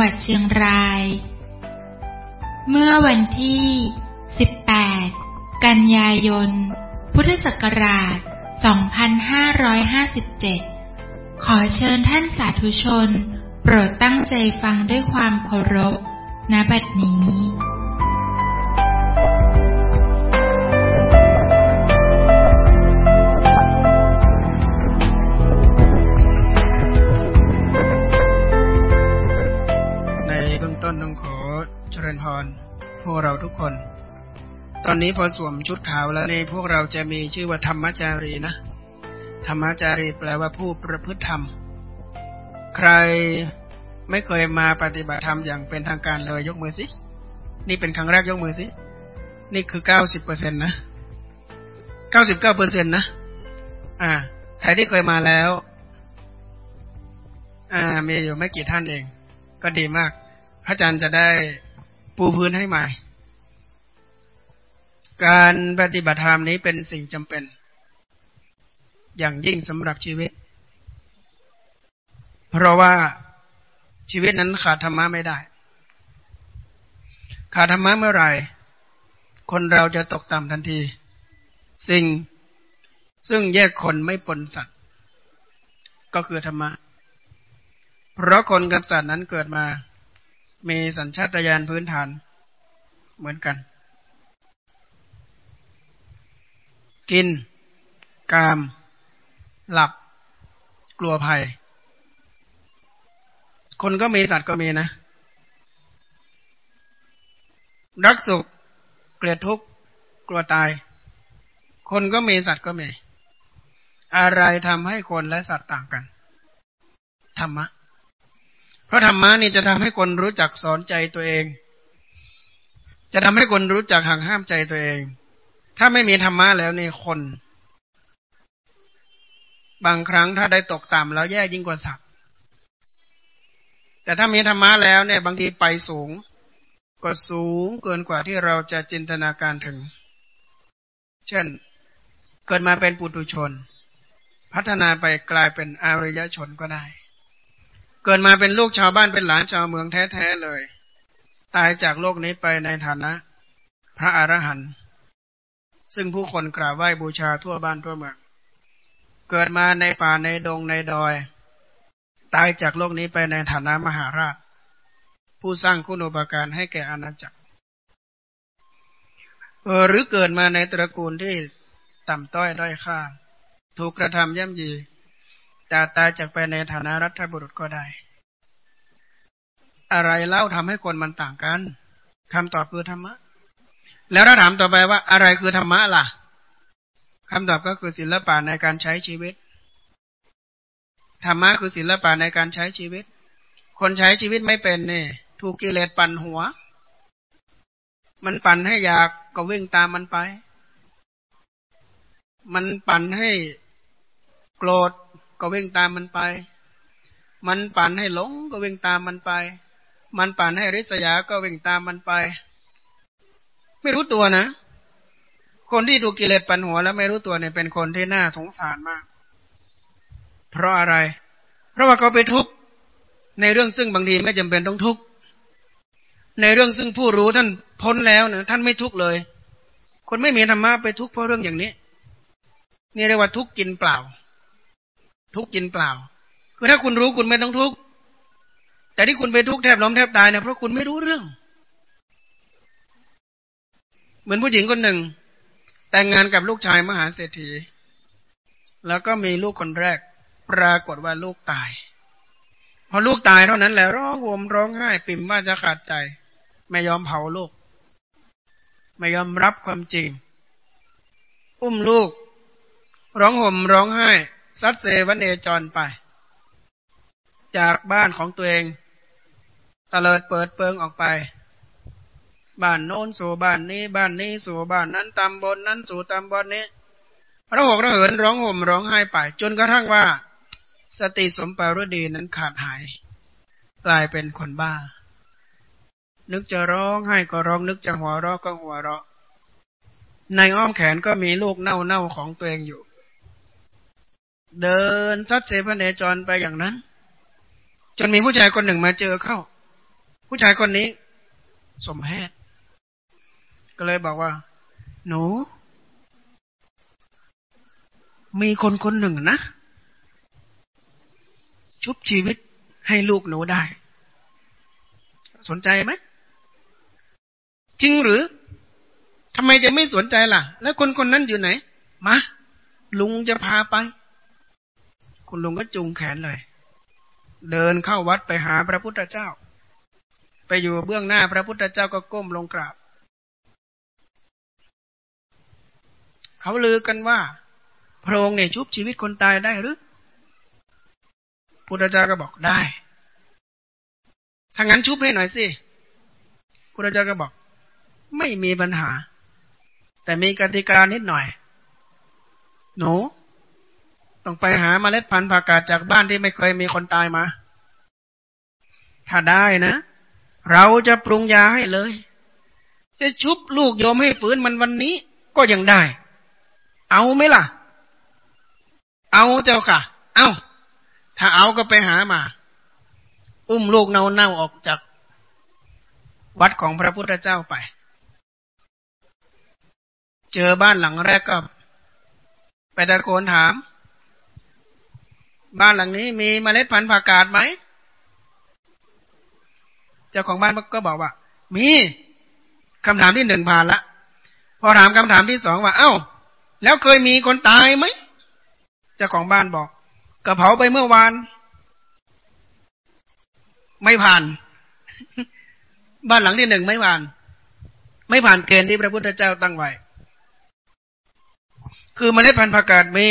หวัดเชียงราย เมื่อวันที่ 18 กันยายน พุทธศักราช 2557 ขอเชิญท่านสาธุชน โปรดตั้งใจฟังด้วยความเคารพณบัดนี้ ริญพร พวกเราทุกคน ตอนนี้พอสวมชุดขาวแล้วในพวกเราจะมีชื่อว่าธรรมจารีนะ ธรรมจารีแปลว่าผู้ประพฤติธรรม ใครไม่เคยมาปฏิบัติธรรมอย่างเป็นทางการเลยยกมือสิ นี่เป็นครั้งแรกยกมือสิ นี่คือเก้าสิบเปอร์เซ็นตนะเก้าสิบเก้าเปอร์เซ็นตนะ อ่า ใครที่เคยมาแล้ว อ่า มีอยู่ไม่กี่ท่านเอง ก็ดีมาก พระอาจารย์จะได้ ปูพื้นให้ใหม่ การปฏิบัติธรรมนี้เป็นสิ่งจำเป็น อย่างยิ่งสำหรับชีวิต เพราะว่าชีวิตนั้นขาดธรรมะไม่ได้ ขาดธรรมะเมื่อไหร่ คนเราจะตกต่ำทันที สิ่งซึ่งแยกคนไม่ปนสัตว์ ก็คือธรรมะ เพราะคนกับสัตว์นั้นเกิดมา มีสัญชาตญาณพื้นฐานเหมือนกัน กิน กาม หลับ กลัวภัย คนก็มีสัตว์ก็มีนะ รักสุข เกลียดทุกข์ กลัวตาย คนก็มีสัตว์ก็มี อะไรทำให้คนและสัตว์ต่างกัน ธรรมะ เพราะธรรมะนี่จะทำให้คนรู้จักสอนใจตัวเอง จะทำให้คนรู้จักห่างห้ามใจตัวเอง ถ้าไม่มีธรรมะแล้วนี่คน บางครั้งถ้าได้ตกต่ำแล้วแย่ยิ่งกว่าสัตว์แต่ถ้ามีธรรมะแล้วเนี่ย บางทีไปสูงก็สูงเกินกว่าที่เราจะจินตนาการถึง เช่น เกิดมาเป็นปุถุชน พัฒนาไปกลายเป็นอารยชนก็ได้ เกิดมาเป็นลูกชาวบ้านเป็นหลานชาวเมืองแท้ๆเลย ตายจากโลกนี้ไปในฐานะ พระอรหันต์ซึ่งผู้คนกราบไหว้บูชาทั่วบ้านทั่วเมือง เกิดมาในป่าในดงในดอย ตายจากโลกนี้ไปในฐานะมหาราช ผู้สร้างคุณูปการให้แก่อาณาจักรหรือเกิดมาในตระกูลที่ต่ำต้อยด้อยค่า ถูกกระทำย่ำยี แต่ตายจากไปในฐานะรัฐบุรุษก็ได้ อะไรเล่าทำให้คนมันต่างกันคำตอบคือธรรมะ แล้วถ้าถามต่อไปว่าอะไรคือธรรมะล่ะคำตอบก็คือศิลปะในการใช้ชีวิต ธรรมะคือศิลปะในการใช้ชีวิต คนใช้ชีวิตไม่เป็นเนี่ยถูกกิเลสปั่นหัว มันปั่นให้อยากก็วิ่งตามมันไป มันปั่นให้โกรธ ก็วิ่งตามมันไป มันปั่นให้หลงก็วิ่งตามมันไป มันปั่นให้ริษยาก็วิ่งตามมันไป ไม่รู้ตัวนะ คนที่ถูกกิเลสปั่นหัวแล้วไม่รู้ตัวเนี่ยเป็นคนที่น่าสงสารมาก เพราะอะไร เพราะว่าเขาไปทุกข์ในเรื่องซึ่งบางทีไม่จำเป็นต้องทุกข์ในเรื่องซึ่งผู้รู้ท่านพ้นแล้วเนี่ยท่านไม่ทุกข์เลย คนไม่มีธรรมะไปทุกข์เพราะเรื่องอย่างนี้ นี่เรียกว่าทุกข์กินเปล่า ทุกกินเปล่าคือถ้าคุณรู้คุณไม่ต้องทุกข์แต่ที่คุณไปทุกข์แทบล้มแทบตายเนี่ยเพราะคุณไม่รู้เรื่อง เหมือนผู้หญิงคนหนึ่ง แต่งงานกับลูกชายมหาเศรษฐี แล้วก็มีลูกคนแรก ปรากฏว่าลูกตาย พอลูกตายเท่านั้นแหละร้องโหมร้องไห้ ปิ่มว่าจะขาดใจ ไม่ยอมเผาลูก ไม่ยอมรับความจริง อุ้มลูก ร้องห่มร้องไห้ ซัดเซวันเอจรไป จากบ้านของตัวเองตะเลิดเปิดเปิงออกไป บ้านโน้นสู่บ้านนี้ บ้านนี้สู่บ้านนั้นตำบลนนั้นสู่ตำบลนนี้พระหกระเหินร้องห่มร้องไห้ไป จนกระทั่งว่า สติสมปารดีนั้นขาดหาย กลายเป็นคนบ้า นึกจะร้องไห้ก็ร้องนึกจะหัวเราะก็หัวเราะ ในอ้อมแขนก็มีลูกเน่าๆของตัวเองอยู่ เดินซัดเสพเนจรไปอย่างนั้น จนมีผู้ชายคนหนึ่งมาเจอเข้า ผู้ชายคนนี้ สมแพทย์ก็เลยบอกว่า หนู มีคนคนหนึ่งนะ ชุบชีวิตให้ลูกหนูได้ สนใจไหม จริงหรือทำไมจะไม่สนใจล่ะ แล้วคนคนนั้นอยู่ไหน มา ลุงจะพาไป คุณลุงก็จูงแขนเลย เดินเข้าวัดไปหาพระพุทธเจ้า ไปอยู่เบื้องหน้าพระพุทธเจ้าก็ก้มลงกราบ เขาลือกันว่าพระองค์เนี่ยชุบชีวิตคนตายได้หรือพุทธเจ้าก็บอกได้ถ้างั้นชุบให้หน่อยสิพุทธเจ้าก็บอก ไม่มีปัญหา แต่มีกติกานิดหน่อย หนู ต้องไปหามเมล็ดพันธุ์ผักกาดจากบ้านที่ไม่เคยมีคนตายมา ถ้าได้นะ เราจะปรุงยาให้เลย จะชุบลูกโยมให้ฝืนมันวันนี้ก็ยังได้ เอาไหมล่ะ เอาเจ้าค่ะ เอาถ้าเอาก็ไปหามา อุ้มลูกเน่าเน่าออกจากวัดของพระพุทธเจ้าไป เจอบ้านหลังแรกก็ ไปตะโกนถาม บ้านหลังนี้มีเมล็ดพันธุ์ผักกาดไหม เจ้าของบ้านก็บอกว่า มีคำถามที่หนึ่งผ่านละพอถามคำถามที่สองว่า เอา้า แล้วเคยมีคนตายไหมเจ้าของบ้านบอกกระเผาไปเมื่อวาน ไม่ผ่าน บ้านหลังที่หนึ่งไม่ผ่าน ไม่ผ่านเกณฑ์ที่พระพุทธเจ้าตั้งไว้ คือเมล็ดพันธุ์ผักกาดมี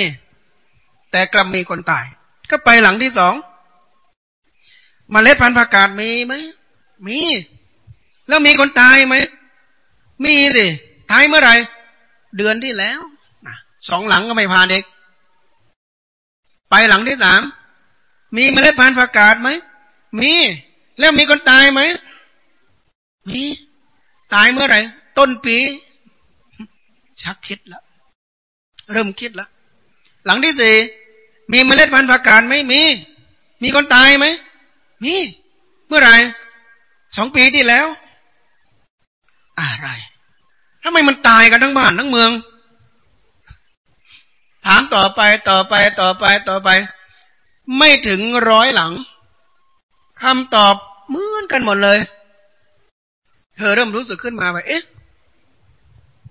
แต่กลับมีคนตาย ก็ไปหลังที่สองมเมล็ดพันธุ์ผักกาดมีไหมมี แล้วมีคนตายไหมมีสิตายเมื่อไหร่เดือนที่แล้วสองหลังก็ไม่ผ่านเด็ก ไปหลังที่สามมีเมล็ดพันธุ์ผักกาดไหมมี แล้วมีคนตายไหมมีตายเมื่อไหร่ต้นปี ชักคิดแล้วเริ่มคิดแล้วหลังที่สี่ มีเมล็ดพันธุ์ผักกาดไหมมี มีคนตายไหมมี เมื่อไหร่สองปีที่แล้ว อะไรทำไมมันตายกันทั้งบ้านทั้งเมือง ถามต่อไปต่อไปต่อไปต่อไป ไม่ถึงร้อยหลังคำตอบเหมือนกันหมดเลย เธอเริ่มรู้สึกขึ้นมาว่าเอ๊ะ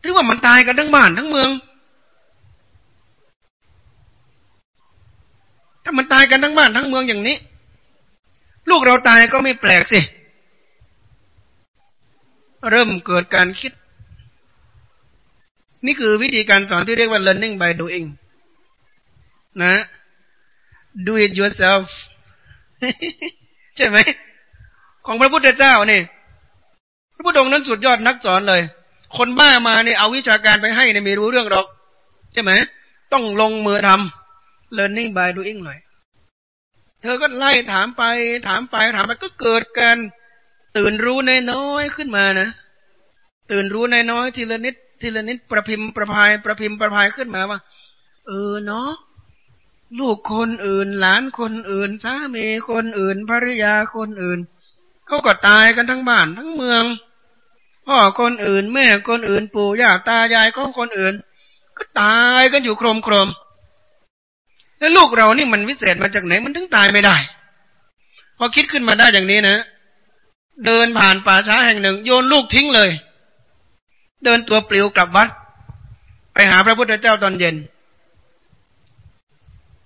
หรือว่ามันตายกันทั้งบ้านทั้งเมือง ถ้ามันตายกันทั้งบ้านทั้งเมืองอย่างนี้ ลูกเราตายก็ไม่แปลกสิ เริ่มเกิดการคิด นี่คือวิธีการสอนที่เรียกว่า learning by doing นะ do it yourself ใช่ไหม ของพระพุทธเจ้านี่ พระพุทธองค์นั้นสุดยอดนักสอนเลย คนบ้ามาเนี่ยเอาวิชาการไปให้เนี่ยไม่รู้เรื่องหรอก ใช่ไหม ต้องลงมือทำ learning by doing เลยเธอก็ไล่ถามไป ถามไปถามไปก็เกิดการตื่นรู้ในน้อยขึ้นมานะ ตื่นรู้ในน้อยทีละนิดทีละนิดประพิมพ์ประพายประพิมพ์ประพายขึ้นมาว่า เออเนาะลูกคนอื่น หลานคนอื่นสามีคนอื่นภรรยาคนอื่นเขาก็ตายกันทั้งบ้านทั้งเมืองพ่อคนอื่น แม่คนอื่น ปู่ย่าตายายของคนอื่น ก็ตายกันอยู่โครมโครม แล้วลูกเรานี่มันวิเศษมาจากไหนมันถึงตายไม่ได้ พอคิดขึ้นมาได้อย่างนี้นะ เดินผ่านป่าช้าแห่งหนึ่ง โยนลูกทิ้งเลย เดินตัวปลิวกลับวัด ไปหาพระพุทธเจ้าตอนเย็น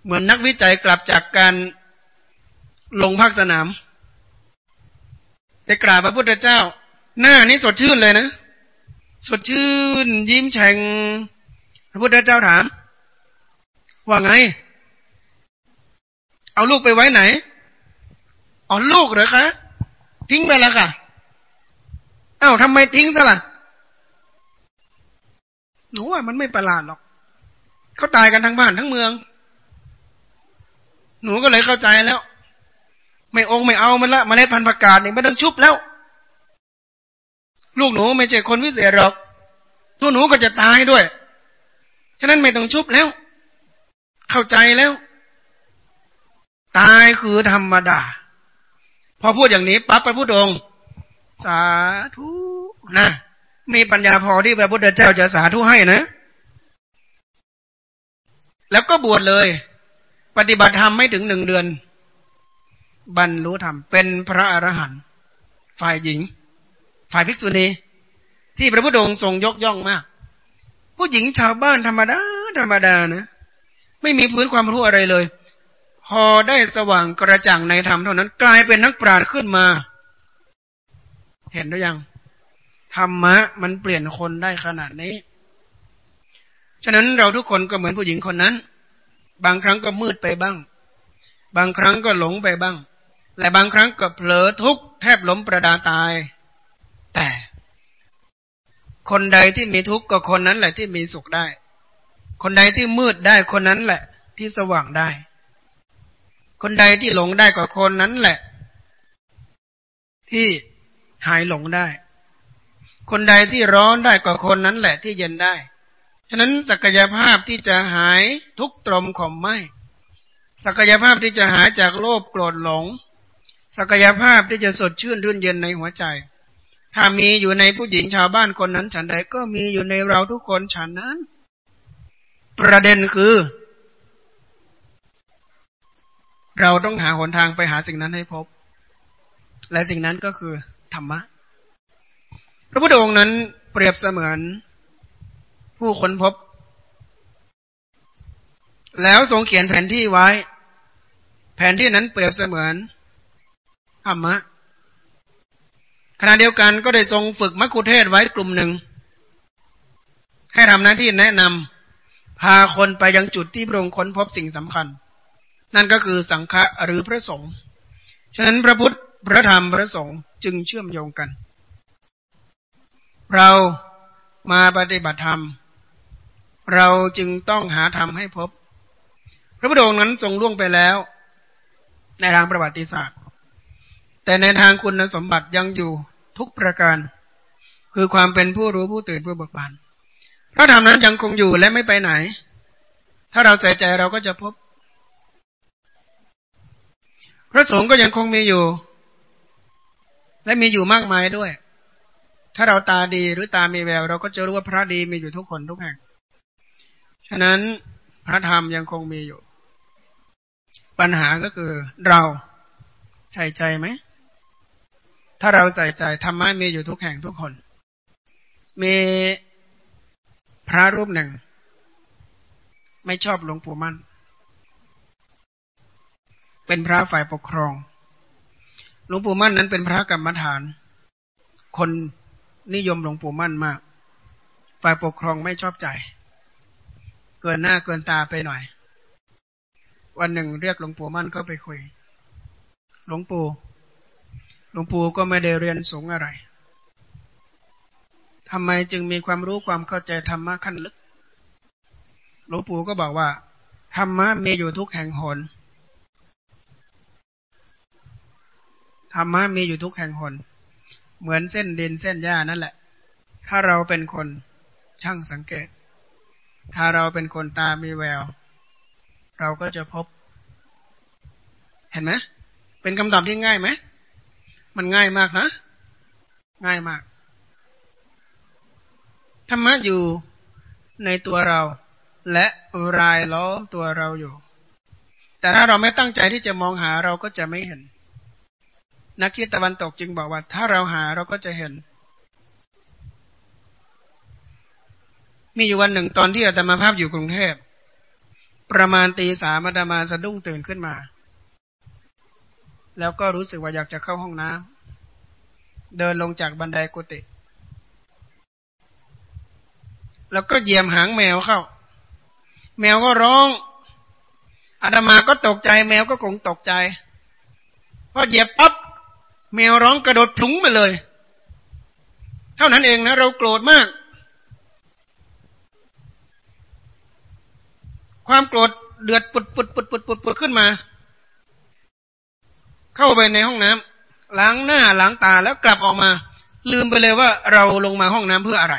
เหมือนนักวิจัยกลับจากการลงภาคสนามได้กราบพระพุทธเจ้า หน้านี้สดชื่นเลยนะ สดชื่น ยิ้มแฉ่งพระพุทธเจ้าถาม ว่าไง เอาลูกไปไว้ไหนอ๋อลูกเหรอคะ ทิ้งไปแล้วค่ะ เอ้าทำไมทิ้งซะล่ะหนูว่ามันไม่ประหลาดหรอกเขาตายกันทั้งบ้านทั้งเมือง หนูก็เลยเข้าใจแล้ว ไม่องไม่เอามันละมาเล็ดพันธุ์ผักกาดนี่ไม่ต้องชุบแล้ว ลูกหนูไม่ใช่คนวิเศษหรอกตัวหนูก็จะตายด้วย ฉะนั้นไม่ต้องชุบแล้ว เข้าใจแล้ว ตายคือธรรมดา พอพูดอย่างนี้ปั๊บพระพุทธองค์ สาธุนะ มีปัญญาพอที่พระพุทธเจ้าจะสาธุให้นะ แล้วก็บวชเลย ปฏิบัติธรรมไม่ถึงหนึ่งเดือน บรรลุธรรมเป็นพระอรหันต์ฝ่ายหญิง ฝ่ายภิกษุณีที่พระพุทธองค์ทรงยกย่องมาก ผู้หญิงชาวบ้านธรรมดาธรรมดานะ ไม่มีพื้นความรู้อะไรเลย พอได้สว่างกระจ่างในธรรมเท่านั้น กลายเป็นนักปราชญ์ขึ้นมา เห็นหรือยังธรรมะมันเปลี่ยนคนได้ขนาดนี้ ฉะนั้นเราทุกคนก็เหมือนผู้หญิงคนนั้น บางครั้งก็มืดไปบ้าง บางครั้งก็หลงไปบ้าง และบางครั้งก็เผลอทุกข์แทบล้มประดาตาย แต่ คนใดที่มีทุกข์ก็คนนั้นแหละที่มีสุขได้ คนใดที่มืดได้คนนั้นแหละที่สว่างได้ คนใดที่หลงได้ก็คนนั้นแหละ ที่หายหลงได้ คนใดที่ร้อนได้ก็คนนั้นแหละที่เย็นได้ฉะนั้นศักยภาพที่จะหายทุกตรมข่มไม่ศักยภาพที่จะหายจากโลภโกรธหลง ศักยภาพที่จะสดชื่นรื่นเย็นในหัวใจ ถ้ามีอยู่ในผู้หญิงชาวบ้านคนนั้นฉันใดก็มีอยู่ในเราทุกคนฉันนั้น ประเด็นคือ เราต้องหาหนทางไปหาสิ่งนั้นให้พบ และสิ่งนั้นก็คือธรรมะ พระพุทธองค์นั้นเปรียบเสมือนผู้ค้นพบ แล้วทรงเขียนแผนที่ไว้ แผนที่นั้นเปรียบเสมือนธรรมะขณะเดียวกันก็ได้ทรงฝึกมัคคุเทศไว้กลุ่มหนึ่ง ให้ทำหน้าที่แนะนำพาคนไปยังจุดที่พระองค์ค้นพบสิ่งสำคัญ นั่นก็คือสังฆะหรือพระสงฆ์ฉะนั้นพระพุทธพระธรรมพระสงฆ์จึงเชื่อมโยงกัน เรามาปฏิบัติธรรม เราจึงต้องหาธรรมให้พบ พระพุทธองค์นั้นทรงล่วงไปแล้ว ในทางประวัติศาสตร์ แต่ในทางคุณสมบัติยังอยู่ทุกประการ คือความเป็นผู้รู้ผู้ตื่นผู้เบิกบานพระธรรมนั้นยังคงอยู่และไม่ไปไหน ถ้าเราใส่ใจเราก็จะพบ พระสงฆ์ก็ยังคงมีอยู่ และมีอยู่มากมายด้วย ถ้าเราตาดีหรือตามีแวว เราก็จะรู้ว่าพระดีมีอยู่ทุกคนทุกแห่ง ฉะนั้นพระธรรมยังคงมีอยู่ ปัญหาก็คือเราใส่ใจไหม ถ้าเราใส่ใจธรรมะมีอยู่ทุกแห่งทุกคน มีพระรูปหนึ่ง ไม่ชอบหลวงปู่มั่น เป็นพระฝ่ายปกครองหลวงปู่มั่นนั้นเป็นพระกรรมฐาน คนนิยมหลวงปู่มั่นมาก ฝ่ายปกครองไม่ชอบใจ เกินหน้าเกินตาไปหน่อย วันหนึ่งเรียกหลวงปู่มั่นก็ไปคุย หลวงปู่ หลวงปู่ก็ไม่ได้เรียนสูงอะไรทำไมจึงมีความรู้ความเข้าใจธรรมะขั้นลึก หลวงปู่ก็บอกว่าธรรมะมีอยู่ทุกแห่งหน ธรรมะมีอยู่ทุกแห่งหน เหมือนเส้นดินเส้นหญ้านั่นแหละ ถ้าเราเป็นคนช่างสังเกต ถ้าเราเป็นคนตามีแวว เราก็จะพบ เห็นไหมเป็นคำตอบที่ง่ายไหม มันง่ายมากนะ ง่ายมาก ธรรมะอยู่ในตัวเรา และรายล้อมตัวเราอยู่ แต่ถ้าเราไม่ตั้งใจที่จะมองหาเราก็จะไม่เห็น นักคิดตะวันตกจึงบอกว่า ถ้าเราหาเราก็จะเห็น มีอยู่วันหนึ่งตอนที่อาตมาภาพอยู่กรุงเทพ ประมาณตีสามอาตมาสะดุ้งตื่นขึ้นมา แล้วก็รู้สึกว่าอยากจะเข้าห้องน้ำเดินลงจากบันไดกุฏิแล้วก็เหยียมหางแมวเข้า แมวก็ร้องอาตมาก็ตกใจ แมวก็คงตกใจพอเหยียบปั๊บ แมวร้องกระโดดพลุงไปเลย เท่านั้นเองนะ เราโกรธมาก ความโกรธเดือดปุดปุดปุดปุดปุดปุดขึ้นมา เข้าไปในห้องน้ำล้างหน้าล้างตาแล้วกลับออกมา ลืมไปเลยว่าเราลงมาห้องน้ำเพื่ออะไร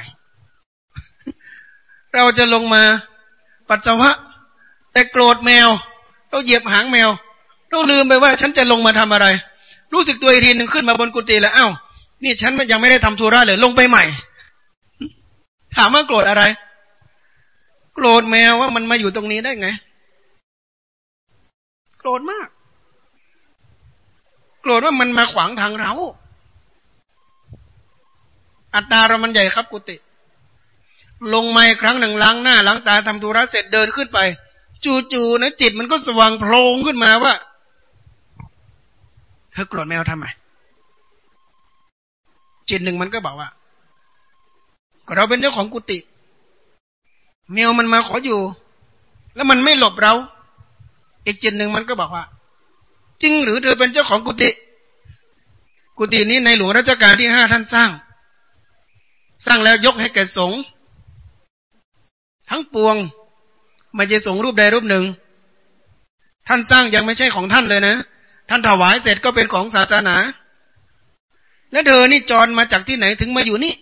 เราจะลงมาปัสสาวะ แต่โกรธแมวเราเหยียบหางแมวเราลืมไปว่าฉันจะลงมาทำอะไร รู้สึกตัวอีกทีหนึ่งขึ้นมาบนกุฏิแล้วเอ้านี่ฉันยังไม่ได้ทำธุระเลย ลงไปใหม่ ถามว่าโกรธอะไร โกรธแมวว่ามันมาอยู่ตรงนี้ได้ไง โกรธมาก โกรธว่ามันมาขวางทางเรา อัตราเรามันใหญ่ครับกุฏิลงมาครั้งหนึ่งล้างหน้าล้างตาทำธุระเสร็จเดินขึ้นไป จู่ๆนะจิตมันก็สว่างโพลงขึ้นมาว่า เธอโกรธแมวทำไมจิตหนึ่งมันก็บอกว่าเราเป็นเจ้าของกุฏิแมวมันมาขออยู่ แล้วมันไม่หลบเรา อีกจิตหนึ่งมันก็บอกว่า จริงหรือเธอเป็นเจ้าของกุฏิกุฏินี้ในหลวงรัชกาลที่ห้าท่านสร้าง สร้างแล้วยกให้แก่สงฆ์ทั้งปวงไม่ใช่สงฆ์รูปใดรูปหนึ่ง ท่านสร้างยังไม่ใช่ของท่านเลยนะ ท่านถวายเสร็จก็เป็นของศาสนา แล้วเธอนี่จรมาจากที่ไหนถึงมาอยู่นี่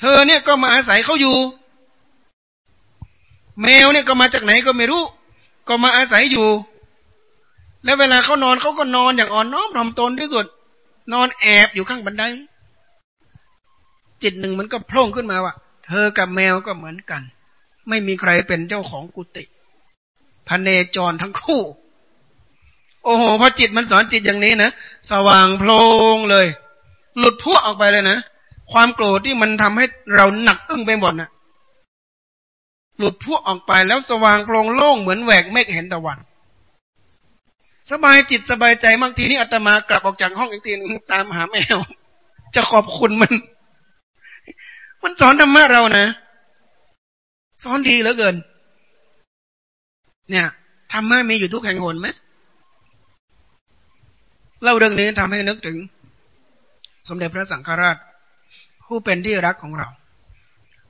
เธอเนี่ยก็มาอาศัยเขาอยู่ แมวเนี่ยก็มาจากไหนก็ไม่รู้ ก็มาอาศัยอยู่ แล้วเวลาเขานอนเขาก็นอนอย่างอ่อนน้อมถ่อมตนที่สุด นอนแอบอยู่ข้างบันได จิตหนึ่งมันก็โผล่ขึ้นมาว่าเธอกับแมวก็เหมือนกัน ไม่มีใครเป็นเจ้าของกุฏิพเนจรทั้งคู่ โอ้โหพอจิตมันสอนจิตอย่างนี้นะสว่างโพลงเลย หลุดพุ่ออกไปเลยนะความโกรธที่มันทำให้เราหนักอึ้งไปหมดนะ่ะหลุดพุ่ออกไปแล้วสว่างโพลงโล่งเหมือนแหวกเมฆเห็นตะวัน สบายจิตสบายใจบางทีนี้อาตมากลับออกจากห้องอีกทีนึงตามหาแมวจะขอบคุณมัน มันสอนธรรมะเรานะสอนดีเหลือเกิน เนี่ยธรรมะมีอยู่ทุกแห่งหนไหม เล่าเรื่องนี้ทำให้นึกถึง สมเด็จพระสังฆราช ผู้เป็นที่รักของเรา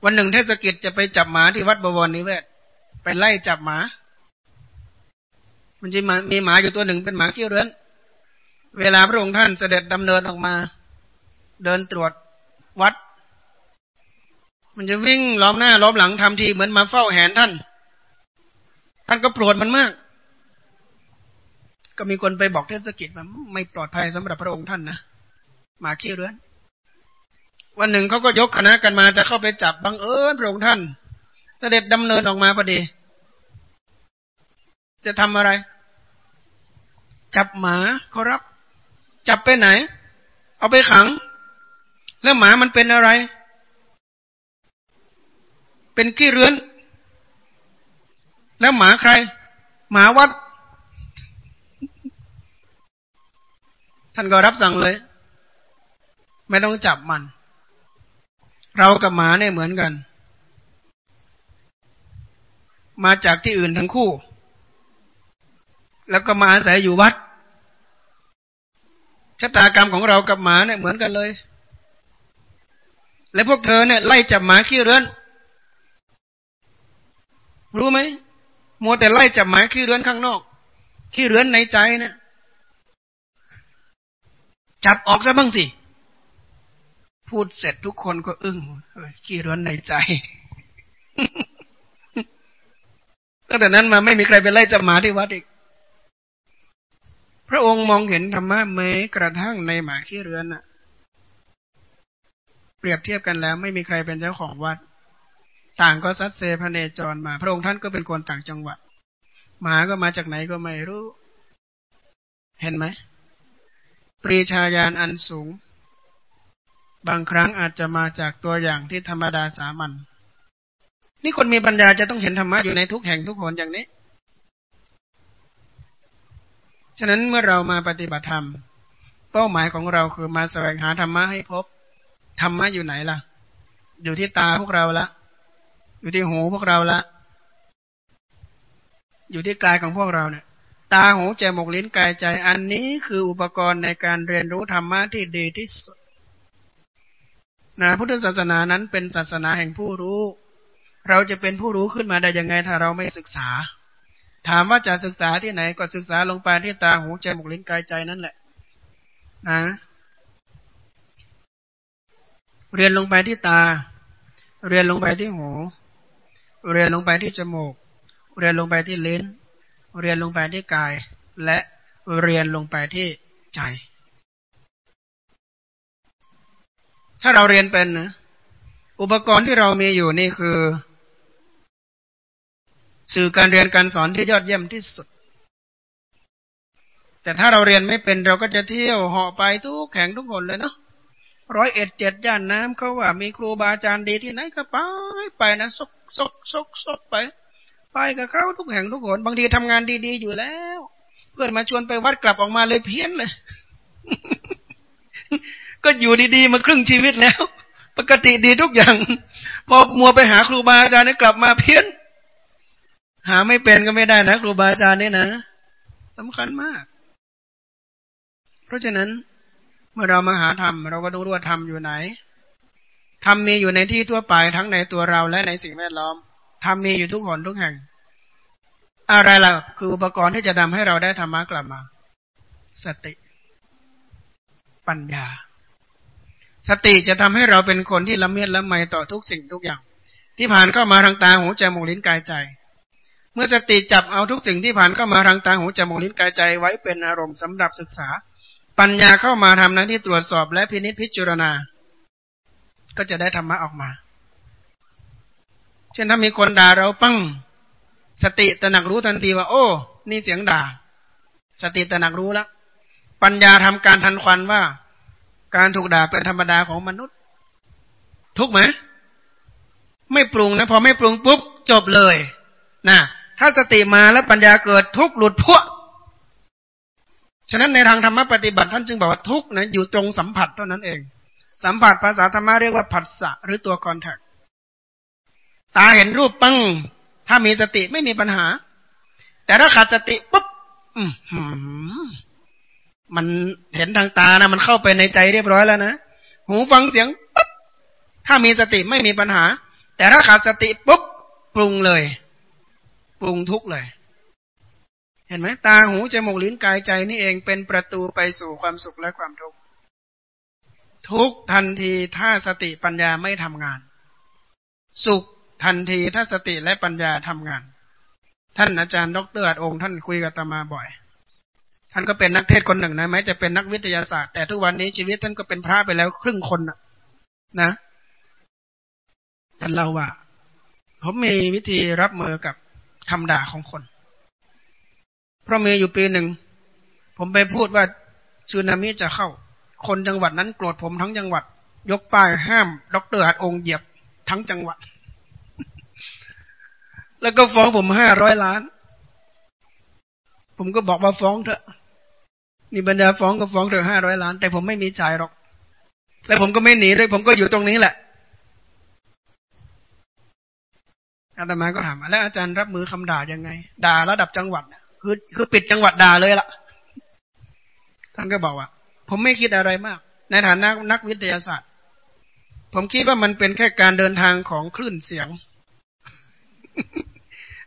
วันหนึ่งเทศกิจจะไปจับหมาที่วัดบวรนิเวศ ไปไล่จับหมา มันจะมีหมาอยู่ตัวหนึ่งเป็นหมาขี้เรือน เวลาพระองค์ท่านเสด็จดำเนินออกมา เดินตรวจวัด มันจะวิ่งล้อมหน้าล้อมหลังทำทีเหมือนมาเฝ้าแหนท่าน ท่านก็โปรดมันมาก ก็มีคนไปบอกเทศกิจว่าไม่ปลอดภัยสำหรับพระองค์ท่านนะมาขี้เรือน วันหนึ่งเขาก็ยกคณะกันมาจะเข้าไปจับบังเอิญพระองค์ท่านเสด็จดำเนินออกมาพอดี จะทำอะไร จับหมาเขารับ จับไปไหน เอาไปขัง แล้วหมามันเป็นอะไร เป็นขี้เรือน แล้วหมาใคร หมาวัด ท่านก็รับสั่งเลย ไม่ต้องจับมัน เรากับหมาเนี่ยเหมือนกัน มาจากที่อื่นทั้งคู่ แล้วก็มาอาศัยอยู่วัดชะตากรรมของเรากับหมาเนี่ยเหมือนกันเลย และพวกเธอเนี่ยไล่จับหมาขี้เรือน รู้ไหมมัวแต่ไล่จับหมาขี้เรือนข้างนอก ขี้เรือนในใจเนี่ย จับออกซะบ้างสิ พูดเสร็จทุกคนก็อึ้งขี้ร้อนในใจตั้งแต่นั้นมาไม่มีใครไปไล่จับหมาที่วัดอีก พระองค์มองเห็นธรรมะแม้กระทั่งในหมาขี้เรือนน่ะเปรียบเทียบกันแล้ว ไม่มีใครเป็นเจ้าของวัด ต่างก็ซัดเซพเนจรมา พระองค์ท่านก็เป็นคนต่างจังหวัด หมาก็มาจากไหนก็ไม่รู้ เห็นไหม ปรีชาญาณอันสูง บางครั้งอาจจะมาจากตัวอย่างที่ธรรมดาสามัญนี่คนมีปัญญาจะต้องเห็นธรรมะอยู่ในทุกแห่งทุกคนอย่างนี้ ฉะนั้นเมื่อเรามาปฏิบัติธรรม เป้าหมายของเราคือมาแสวงหาธรรมะให้พบ ธรรมะอยู่ไหนล่ะ อยู่ที่ตาพวกเราละ อยู่ที่หูพวกเราละ อยู่ที่กายของพวกเราเนี่ย ตาหูจมูกลิ้นกายใจ อันนี้คืออุปกรณ์ในการเรียนรู้ธรรมะที่ดีที่สุดนะพุทธศาสนานั้นเป็นศาสนาแห่งผู้รู้ เราจะเป็นผู้รู้ขึ้นมาได้ยังไงถ้าเราไม่ศึกษา ถามว่าจะศึกษาที่ไหนก็ศึกษาลงไปที่ตาหูจมูกลิ้นกายใจนั่นแหละ นะ เรียนลงไปที่ตา เรียนลงไปที่หู เรียนลงไปที่จมูก เรียนลงไปที่ลิ้น เรียนลงไปที่กาย และเรียนลงไปที่ใจ ถ้าเราเรียนเป็นนะอุปกรณ์ที่เรามีอยู่นี่คือ สื่อการเรียนการสอนที่ยอดเยี่ยมที่สุด แต่ถ้าเราเรียนไม่เป็นเราก็จะเที่ยวเหาะไปทุกแข่งทุกคนเลยเนาะร้อยเอ็ดเจ็ดย่านน้ำเขาว่ามีครูบาอาจารย์ดีที่ไหนก็ไปไปนะซกซกซกซกไป ไปกับเขาทุกแห่งทุกคนบางทีทำงานดีๆอยู่แล้ว เพื่อนมาชวนไปวัดกลับออกมาเลยเพี้ยนเลย ก็อยู่ดีๆมาครึ่งชีวิตแล้ว ปกติดีทุกอย่าง พอมัวไปหาครูบาอาจารย์นี่กลับมาเพี้ยน หาไม่เป็นก็ไม่ได้นะครูบาอาจารย์เนี่ยนะสำคัญมาก เพราะฉะนั้นเมื่อเรามาหาธรรมเราก็ต้องรู้ว่าธรรมอยู่ไหนธรรมมีอยู่ในที่ทั่วไปทั้งในตัวเราและในสิ่งแวดล้อม ธรรมมีอยู่ทุกคนทุกแห่ง อะไรล่ะคืออุปกรณ์ที่จะทำให้เราได้ธรรมะกลับมา สติ ปัญญา สติจะทำให้เราเป็นคนที่ละเมียดละไมต่อทุกสิ่งทุกอย่าง ที่ผ่านเข้ามาทางตาหูจมูกลิ้นกายใจ เมื่อสติจับเอาทุกสิ่งที่ผ่านเข้ามาทางตาหูจมูกลิ้นกายใจ ไว้เป็นอารมณ์สำหรับศึกษา ปัญญาเข้ามาทำหน้าที่ตรวจสอบและพินิจพิจารณา ก็จะได้ธรรมะออกมา เช่นถ้ามีคนด่าเราปั้งสติตระหนักรู้ทันทีว่า โอ้ นี่เสียงด่า สติตระหนักรู้แล้วปัญญาทำการทันควันว่า การถูกด่าเป็นธรรมดาของมนุษย์ ทุกไหมไม่ปรุงนะพอไม่ปรุงปุ๊บจบเลยนะถ้าสติมาแล้วปัญญาเกิดทุกหลุดพวกฉะนั้นในทางธรรมปฏิบัติท่านจึงบอกว่าทุกนะอยู่ตรงสัมผัสเท่านั้นเอง สัมผัสภาษาธรรมะเรียกว่าผัสสะหรือตัวคอนแทค ตาเห็นรูปปังถ้ามีสติไม่มีปัญหา แต่ถ้าขาดสติปุ๊บอืมมันเห็นทางตานะมันเข้าไปในใจเรียบร้อยแล้วนะหูฟังเสียงปุ๊บถ้ามีสติไม่มีปัญหา แต่ถ้าขาดสติปุ๊บปรุงเลย ปรุงทุกเลย เห็นไหมตาหูจมูกลิ้นกายใจนี่เองเป็นประตูไปสู่ความสุขและความทุกข์ทุกทันทีถ้าสติปัญญาไม่ทำงาน สุข ทันทีถ้าสติและปัญญาทำงาน ท่านอาจารย์ดรอดองค์ท่านคุยกับตมาบ่อย ท่านก็เป็นนักเทศคนหนึ่งนะแม้จะเป็นนักวิทยาศาสตร์แต่ทุกวันนี้ชีวิตท่านก็เป็นพระไปแล้วครึ่งคนนะนะท่านเล่าว่าผมมีวิธีรับมือกับคำด่าของคน เพราะมีอยู่ปีหนึ่ง ผมไปพูดว่าซูนามิจะเข้า คนจังหวัดนั้นโกรธผมทั้งจังหวัด ยกป้ายห้าม ดรหัดองค์เหยียบทั้งจังหวัด แล้วก็ฟ้องผมห้าร้อยล้าน ผมก็บอกว่าฟ้องเถอะนี่บรรดาฟ้องก็ฟ้องเธอห้าร้อยล้าน แต่ผมไม่มีจ่ายหรอกแต่ผมก็ไม่หนีด้วยผมก็อยู่ตรงนี้แหละอาตมาก็ถามแล้วอาจารย์รับมือคำด่ายังไง ด่าระดับจังหวัด คือคือปิดจังหวัดด่าเลยล่ะ ท่านก็บอกว่า ผมไม่คิดอะไรมาก ในฐานะนักวิทยาศาสตร์ ผมคิดว่ามันเป็นแค่การเดินทางของคลื่นเสียง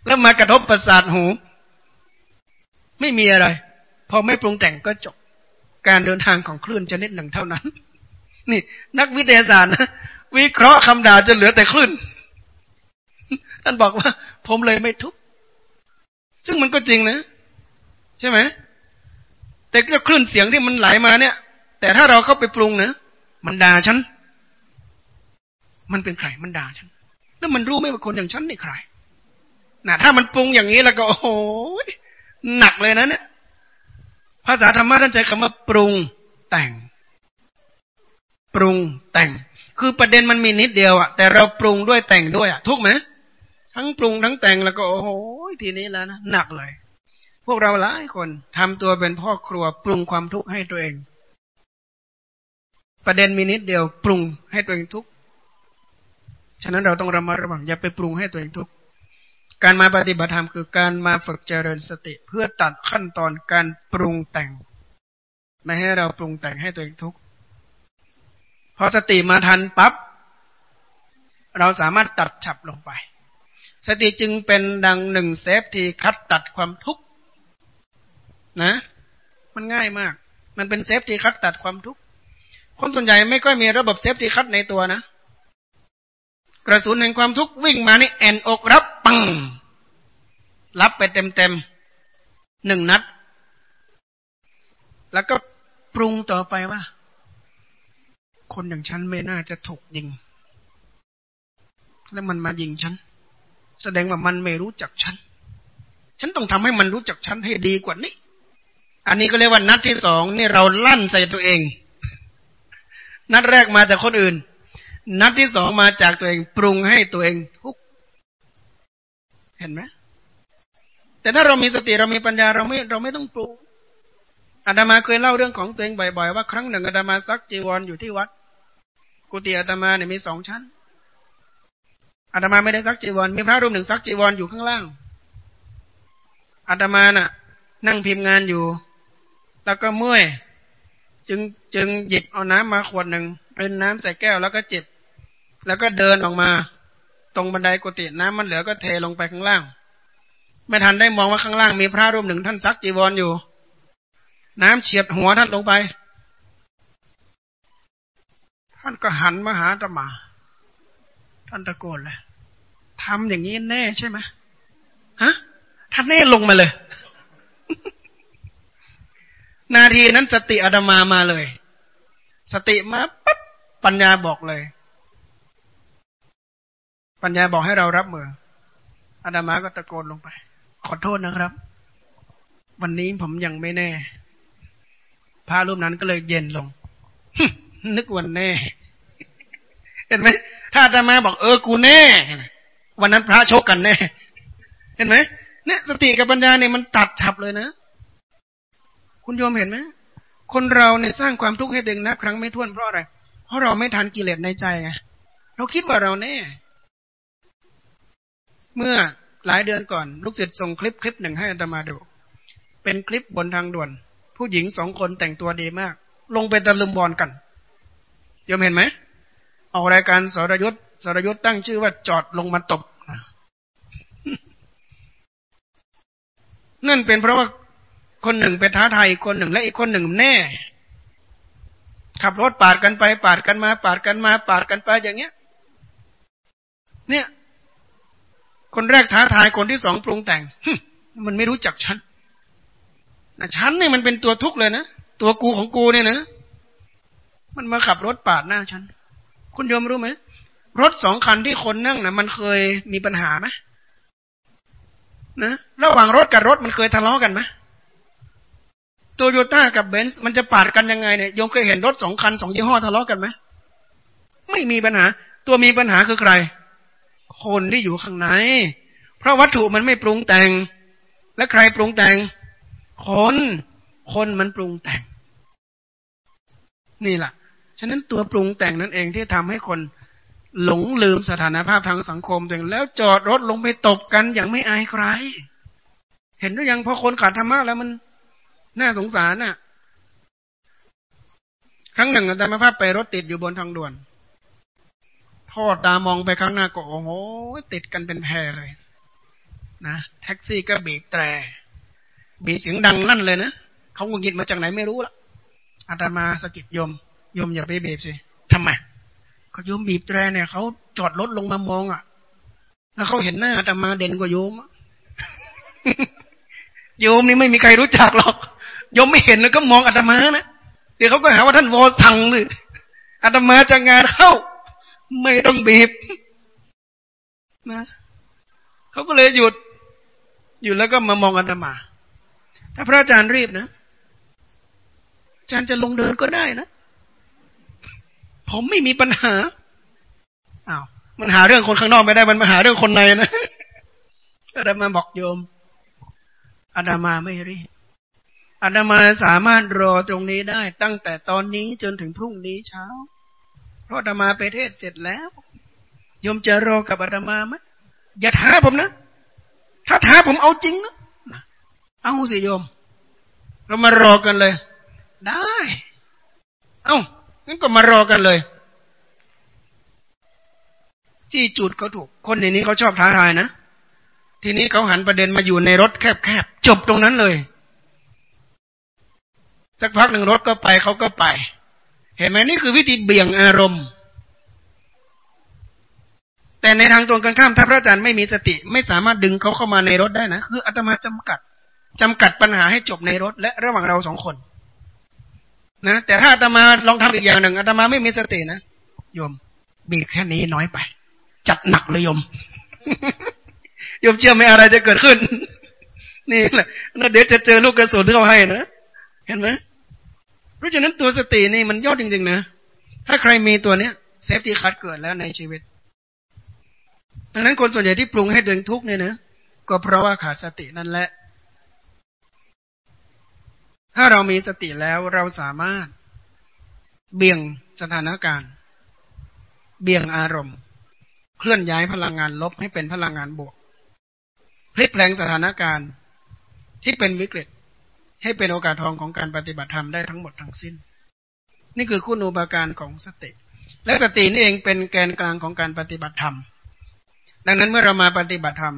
แล้วมากระทบประสาทหู ไม่มีอะไร พอไม่ปรุงแต่งก็จบ การเดินทางของคลื่นชนิดหนึ่งเท่านั้น นี่ นักวิทยาศาสตร์นะวิเคราะห์คำด่าจะเหลือแต่คลื่นท่านบอกว่า ผมเลยไม่ทุกข์ซึ่งมันก็จริงนะ ใช่ไหมแต่ก็คลื่นเสียงที่มันไหลมาเนี่ย แต่ถ้าเราเข้าไปปรุงนะมันด่าฉัน มันเป็นใคร มันด่าฉัน แล้วมันรู้ไหมว่าคนอย่างฉันนี่ใคร นะถ้ามันปรุงอย่างนี้แล้วก็โอ้โหนักเลยนะเนี่ย ภาษาธรรมะท่านใช้คำว่าปรุงแต่ง ปรุงแต่ง คือประเด็นมันมีนิดเดียวอะแต่เราปรุงด้วยแต่งด้วยอะทุกไหมทั้งปรุงทั้งแต่งแล้วก็โอ้โหทีนี้แล้วนะหนักเลย พวกเราหลายคนทำตัวเป็นพ่อครัว ปรุงความทุกข์ให้ตัวเอง ประเด็นมีนิดเดียว ปรุงให้ตัวเองทุกข์ฉะนั้นเราต้องระมัดระวังอย่าไปปรุงให้ตัวเองทุกข์ การมาปฏิบัติธรรมคือการมาฝึกเจริญสติ เพื่อตัดขั้นตอนการปรุงแต่ง ไม่ให้เราปรุงแต่งให้ตัวเองทุกข์พอสติมาทันปั๊บเราสามารถตัดฉับลงไป สติจึงเป็นดังหนึ่ง safety cut ตัดความทุกข์นะ มันง่ายมาก มันเป็น safety cut ตัดความทุกข์คนส่วนใหญ่ไม่ค่อยมีระบบ safety cut ในตัวนะ กระสุนแห่งความทุกข์วิ่งมานี่แอ่นอกรับ ปัง รับไปเต็มเต็มหนึ่งนัด แล้วก็ปรุงต่อไปว่า คนอย่างฉันไม่น่าจะถูกยิง แล้วมันมายิงฉัน แสดงว่ามันไม่รู้จักฉัน ฉันต้องทำให้มันรู้จักฉันให้ดีกว่านี้ อันนี้ก็เรียกว่านัดที่สองนี่เราลั่นใส่ตัวเอง นัดแรกมาจากคนอื่นนัดที่สองมาจากตัวเองปรุงให้ตัวเองทุก เห็นไหมแต่ถ้าเรามีสติเรามีปัญญาเราไม่เราไม่ต้องปรุงอาตมาเคยเล่าเรื่องของตัวเองบ่อยๆว่าครั้งหนึ่งอาตมาซักจีวรออยู่ที่วัด กุฏิอาตมาเนี่ยมีสองชั้นอาตมาไม่ได้ซักจีวรมีพระรูปหนึ่งซักจีวรออยู่ข้างล่างอาตมาน่ะ นั่งพิมพ์งานอยู่ แล้วก็เมื่อยจึงจึงหยิบเอาน้ำมาขวดหนึ่งเป็นน้ำใส่แก้วแล้วก็จิบแล้วก็เดินออกมา ตรงบันไดกุฏิน้ำมันเหลือก็เทลงไปข้างล่าง ไม่ทันได้มองว่าข้างล่างมีพระรูปหนึ่งท่านซักจีวรออยู่ น้ำเฉียดหัวท่านลงไป ท่านก็หันมาหาตมา ท่านตะโกนเลยทำอย่างนี้แน่ใช่ไหมฮะท่านแน่ลงมาเลย นาทีนั้นสติอาดมามาเลย สติมาปั๊บปัญญาบอกเลย ปัญญาบอกให้เรารับมืออาดามาก็ตะโกนลงไป ขอโทษนะครับ วันนี้ผมยังไม่แน่พระรูปนั้นก็เลยเย็นลง นึกวันแน่ เห็นไหมถ้าอาดามาบอกเออกูแน่ วันนั้นพระโชกกันแน่ เห็นไหมเนี่ยสติกับปัญญาเนี่ยมันตัดฉับเลยนะ คุณโยมเห็นไหมคนเราเนี่ยสร้างความทุกข์ให้เด็กนับครั้งไม่ถ้วนเพราะอะไร เพราะเราไม่ทันกิเลสในใจไงเราคิดว่าเราแน่ เมื่อหลายเดือนก่อน ลูกศิษย์ส่งคลิปคลิปหนึ่งให้อัตมาดู เป็นคลิปบนทางด่วน ผู้หญิงสองคนแต่งตัวดีมาก ลงไปตะลุมบอลกันยมเห็นไหมออกรายการสรยุทธ์สรยุทธ์ตั้งชื่อว่าจอดลงมาตบนั่นเป็นเพราะว่าคนหนึ่งไปท้าทายคนหนึ่งและอีกคนหนึ่งแน่ ขับรถปาดกันไป ปาดกันมา ปาดกันมา ปาดกันไปอย่างเงี้ย เนี่ย คนแรกท้าทายคนที่สองปรุงแต่งมันไม่รู้จักฉันนะฉันนี่มันเป็นตัวทุกข์เลยนะตัวกูของกูเนี่ยนะมันมาขับรถปาดหน้าฉัน คุณโยมรู้ไหมรถสองคันที่คนนั่งนะมันเคยมีปัญหาไหมนะระหว่างรถกับรถมันเคยทะเลาะกันไหมโตโยต้ากับเบนซ์มันจะปาดกันยังไงเนี่ยโยมเคยเห็นรถสองคันสองยี่ห้อทะเลาะกันไหมไม่มีปัญหา ตัวมีปัญหาคือใคร คนที่อยู่ข้างใน เพราะวัตถุมันไม่ปรุงแต่ง และใครปรุงแต่ง คน คนมันปรุงแต่ง นี่แหละฉะนั้นตัวปรุงแต่งนั่นเองที่ทำให้คนหลงลืมสถานภาพทางสังคมตัวเองแล้วจอดรถลงไปตบกันอย่างไม่อายใคร เห็นหรือยังพอคนขาดธรรมะแล้วมันน่าสงสารน่ะ ครั้งหนึ่งอาจารย์มาภาพไปรถติดอยู่บนทางด่วน พ่อตามองไปข้างหน้าก็โอ้โหติดกันเป็นแพรเลยนะแท็กซี่ก็บีบแตรบีบเสียงดังลั่นเลยนะเขางุนงิดมาจากไหนไม่รู้ละอาตมาสกิดยมยมอย่าไปบีบสิทำไมเขาโยมบีบแตรเนี่ยเขาจอดรถลงมามองอะ แล้วเขาเห็นหน้าอาตมาเด่นกว่าโยมโยมนี่ไม่มีใครรู้จักหรอกโยมไม่เห็นแล้วก็มองอาตมานะเดี๋ยวเขาก็หาว่าท่านวอสังเลยอาตมาจะงานเข้า ไม่ต้องบีบนะเขาก็เลยหยุดอยู่แล้วก็มามองอาตมา ถ้าพระอาจารย์รีบนะอาจารย์จะลงเดินก็ได้นะ ผมไม่มีปัญหาอ้าวมันหาเรื่องคนข้างนอกไม่ได้มันมาหาเรื่องคนในนะอาดามาบอกโยมอาดามาไม่รีบอาดามาสามารถรอตรงนี้ได้ ตั้งแต่ตอนนี้จนถึงพรุ่งนี้เช้า เพราะอาดามาไปเทศเสร็จแล้วโยมจะรอกับอาดามาไหมอย่าท้าผมนะ ถ้าท้าผมเอาจริงนะเอาสิโยม เรามารอกันเลย ได้ เอา้างั้นก็มารอกันเลย ที่จุดเขาถูก คนในนี้เขาชอบท้าทายนะทีนี้เขาหันประเด็นมาอยู่ในรถแคบๆจบตรงนั้นเลย สักพักหนึ่งรถก็ไปเขาก็ไป เห็นไหมนี่คือวิธีเบี่ยงอารมณ์ แต่ในทางตรงกันข้ามถ้าพระอาจารย์ไม่มีสติ ไม่สามารถดึงเขาเข้ามาในรถได้นะ คืออาตมาจำกัดจำกัดปัญหาให้จบในรถ และระหว่างเราสองคน นะแต่ถ้าอาตมาลองทำอีกอย่างหนึ่งอาตมาไม่มีสตินะโยมบีบแค่นี้น้อยไป จัดหนักเลยโยมโยมเชื่อไหมอะไรจะเกิดขึ้น นี่แหละแล้วเดี๋ยวจะเจอลูกกระสุนเข้าให้นะเห็นไหม ราะฉะนั้นตัวสตินี่มันยอดจริงๆนะ ถ้าใครมีตัวเนี้ย safety cut เกิดแล้วในชีวิตดังนั้นคนส่วนใหญ่ที่ปรุงให้เกิดทุกข์เนี่ยนะก็เพราะว่าขาดสตินั่นแหละ ถ้าเรามีสติแล้วเราสามารถเบี่ยงสถานการณ์ เบี่ยงอารมณ์ เคลื่อนย้ายพลังงานลบให้เป็นพลังงานบวก พลิกแปลงสถานการณ์ที่เป็นวิกฤต ให้เป็นโอกาสทองของการปฏิบัติธรรมได้ทั้งหมดทั้งสิ้น นี่คือคุณูปการของสติ และสตินี่เองเป็นแกนกลางของการปฏิบัติธรรม ดังนั้นเมื่อเรามาปฏิบัติธรรม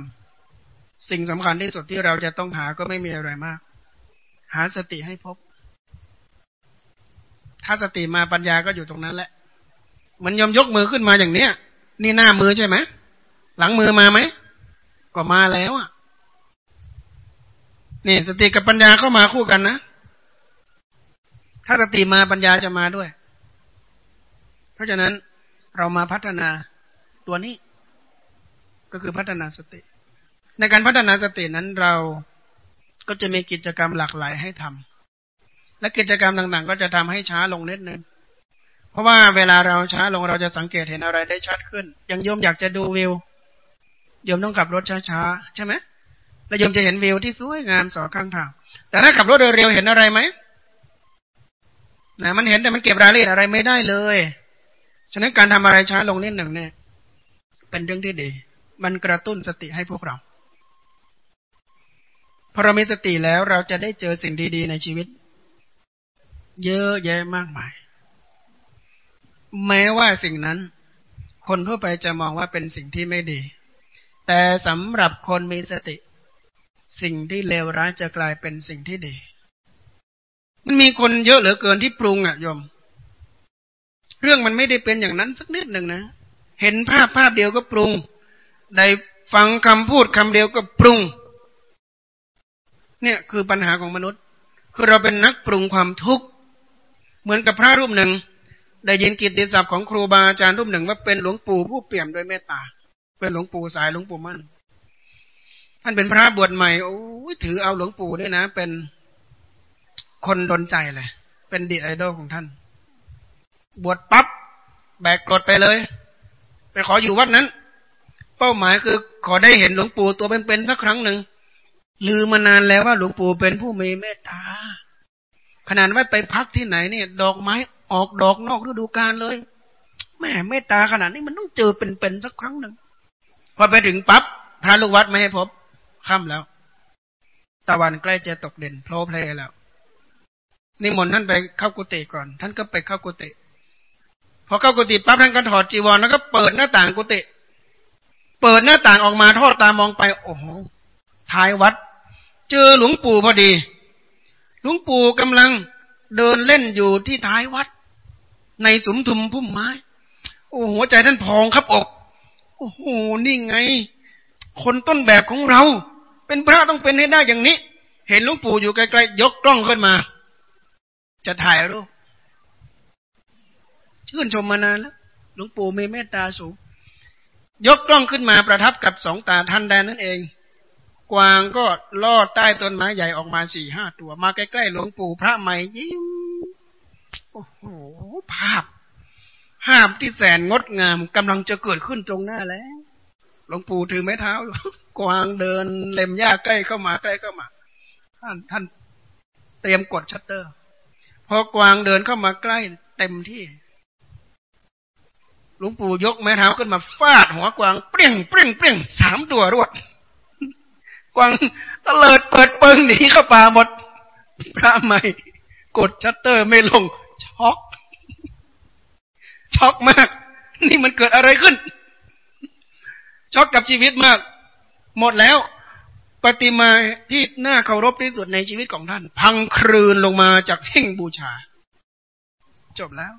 สิ่งสำคัญที่สุดที่เราจะต้องหาก็ไม่มีอะไรมาก หาสติให้พบ ถ้าสติมาปัญญาก็อยู่ตรงนั้นแหละ มันยอมยกมือขึ้นมาอย่างเนี้ย นี่หน้ามือใช่ไหมหลังมือมาไหมก็มาแล้วอะ นี่สติกับปัญญาเข้ามาคู่กันนะ ถ้าสติมาปัญญาจะมาด้วย เพราะฉะนั้นเรามาพัฒนาตัวนี้ ก็คือพัฒนาสติ ในการพัฒนาสตินั้นเราก็จะมีกิจกรรมหลากหลายให้ทำและกิจกรรมต่างๆ ก็จะทำให้ช้าลงนิดนึงเพราะว่าเวลาเราช้าลงเราจะสังเกตเห็นอะไรได้ชัดขึ้น อย่างโยมอยากจะดูวิวโยมต้องขับรถช้าๆใช่ไหม แล้วโยมจะเห็นวิวที่สวยงามสองข้างทาง แต่ถ้าขับรถเร็วเห็นอะไรไหมนะมันเห็นแต่มันเก็บรายละเอียดอะไรไม่ได้เลย ฉะนั้นการทำอะไรช้าลงนิดหนึ่งเนี่ย เป็นเรื่องที่ดี มันกระตุ้นสติให้พวกเรา พอเรามีสติแล้วเราจะได้เจอสิ่งดีๆในชีวิต เยอะแยะมากมาย แม้ว่าสิ่งนั้น คนทั่วไปจะมองว่าเป็นสิ่งที่ไม่ดี แต่สำหรับคนมีสติ สิ่งที่เลวร้ายจะกลายเป็นสิ่งที่ดี มันมีคนเยอะเหลือเกินที่ปรุงอะโยม เรื่องมันไม่ได้เป็นอย่างนั้นสักนิดหนึ่งนะ เห็นภาพภาพเดียวก็ปรุง ได้ฟังคำพูดคำเดียวก็ปรุง เนี่ยคือปัญหาของมนุษย์ คือเราเป็นนักปรุงความทุกข์ เหมือนกับพระรูปหนึ่ง ได้ยินกิตติศัพท์ของครูบาอาจารย์รูปหนึ่งว่าเป็นหลวงปู่ผู้เปี่ยมด้วยเมตตา เป็นหลวงปู่สายหลวงปู่มั่นานเป็นพระบวชใหม่โอ้ยถือเอาหลวงปู่ด้วยนะ เป็นคนดนใจเลย เป็นดีไอดอลของท่าน บวชปับ๊บแบกกรดไปเลย ไปขออยู่วัดนั้น เป้าหมายคือขอได้เห็นหลวงปู่ตัวเป็นๆสักครั้งหนึ่งลืมมานานแล้วว่าหลวงปู่เป็นผู้มีเมตตา ขนาดว่าไปพักที่ไหนเนี่ย ดอกไม้ออกดอกนอกฤดูกาลเลยแม่เมตตาขนาดนี้มันต้องเจอเป็นๆสักครั้งหนึ่งพอไปถึงปับ๊บพระลูกวัดไม่ให้พบ ค่ำแล้ว ตะวันใกล้จะตกเด่นโผล่เพลแล้วนิมนต์ท่านไปเข้ากุฏิก่อน ท่านก็ไปเข้ากุฏิพอเข้ากุฏิปั๊บท่านก็ถอดจีวรแล้วก็เปิดหน้าต่างกุฏิเปิดหน้าต่างออกมาทอดตามองไป โอ้โหท้ายวัด เจอหลวงปู่พอดี หลวงปู่กำลังเดินเล่นอยู่ที่ท้ายวัด ในสุมทุมพุ่มไม้ โอ้หัวใจท่านพองครับอก โอ้โหนี่ไง คนต้นแบบของเรา เป็นพระต้องเป็นให้ได้อย่างนี้ เห็นหลวงปู่อยู่ไกลๆยกกล้องขึ้นมา จะถ่ายรูปชื่นชมมานานแล้วหลวงปู่มีเมตตาสูง ยกกล้องขึ้นมาประทับกับสองตาท่านแดนนั่นเอง กวางก็ลอดใต้ต้นไม้ใหญ่ออกมาสี่ห้าตัว มาใกล้ๆหลวงปู่พระใหม่ยิ้มโอ้โหภาพภาพที่แสนงดงามกำลังจะเกิดขึ้นตรงหน้าแล้วหลวงปู่ถือไม้เท้า กวางเดิน เล็มหญ้าใกล้เข้ามาใกล้เข้ามา ท่านท่านเตรียมกดชัตเตอร์ พอกวางเดินเข้ามาใกล้เต็มที่หลวงปู่ยกไม้เท้าขึ้นมาฟาดหัวกวางเปรี้ยงเปรี้ยงเปรี้ยงสามตัวรวด กวางตะเลิดเปิดเปิงหนีเข้าป่าหมดพระใหม่ กดชัตเตอร์ไม่ลง ช็อกช็อกมาก นี่มันเกิดอะไรขึ้นช็อกกับชีวิตมาก หมดแล้วปฏิมาที่น่าเคารพที่สุดในชีวิตของท่าน พังคลืนลงมาจากเฮ่งบูชา จบแล้ว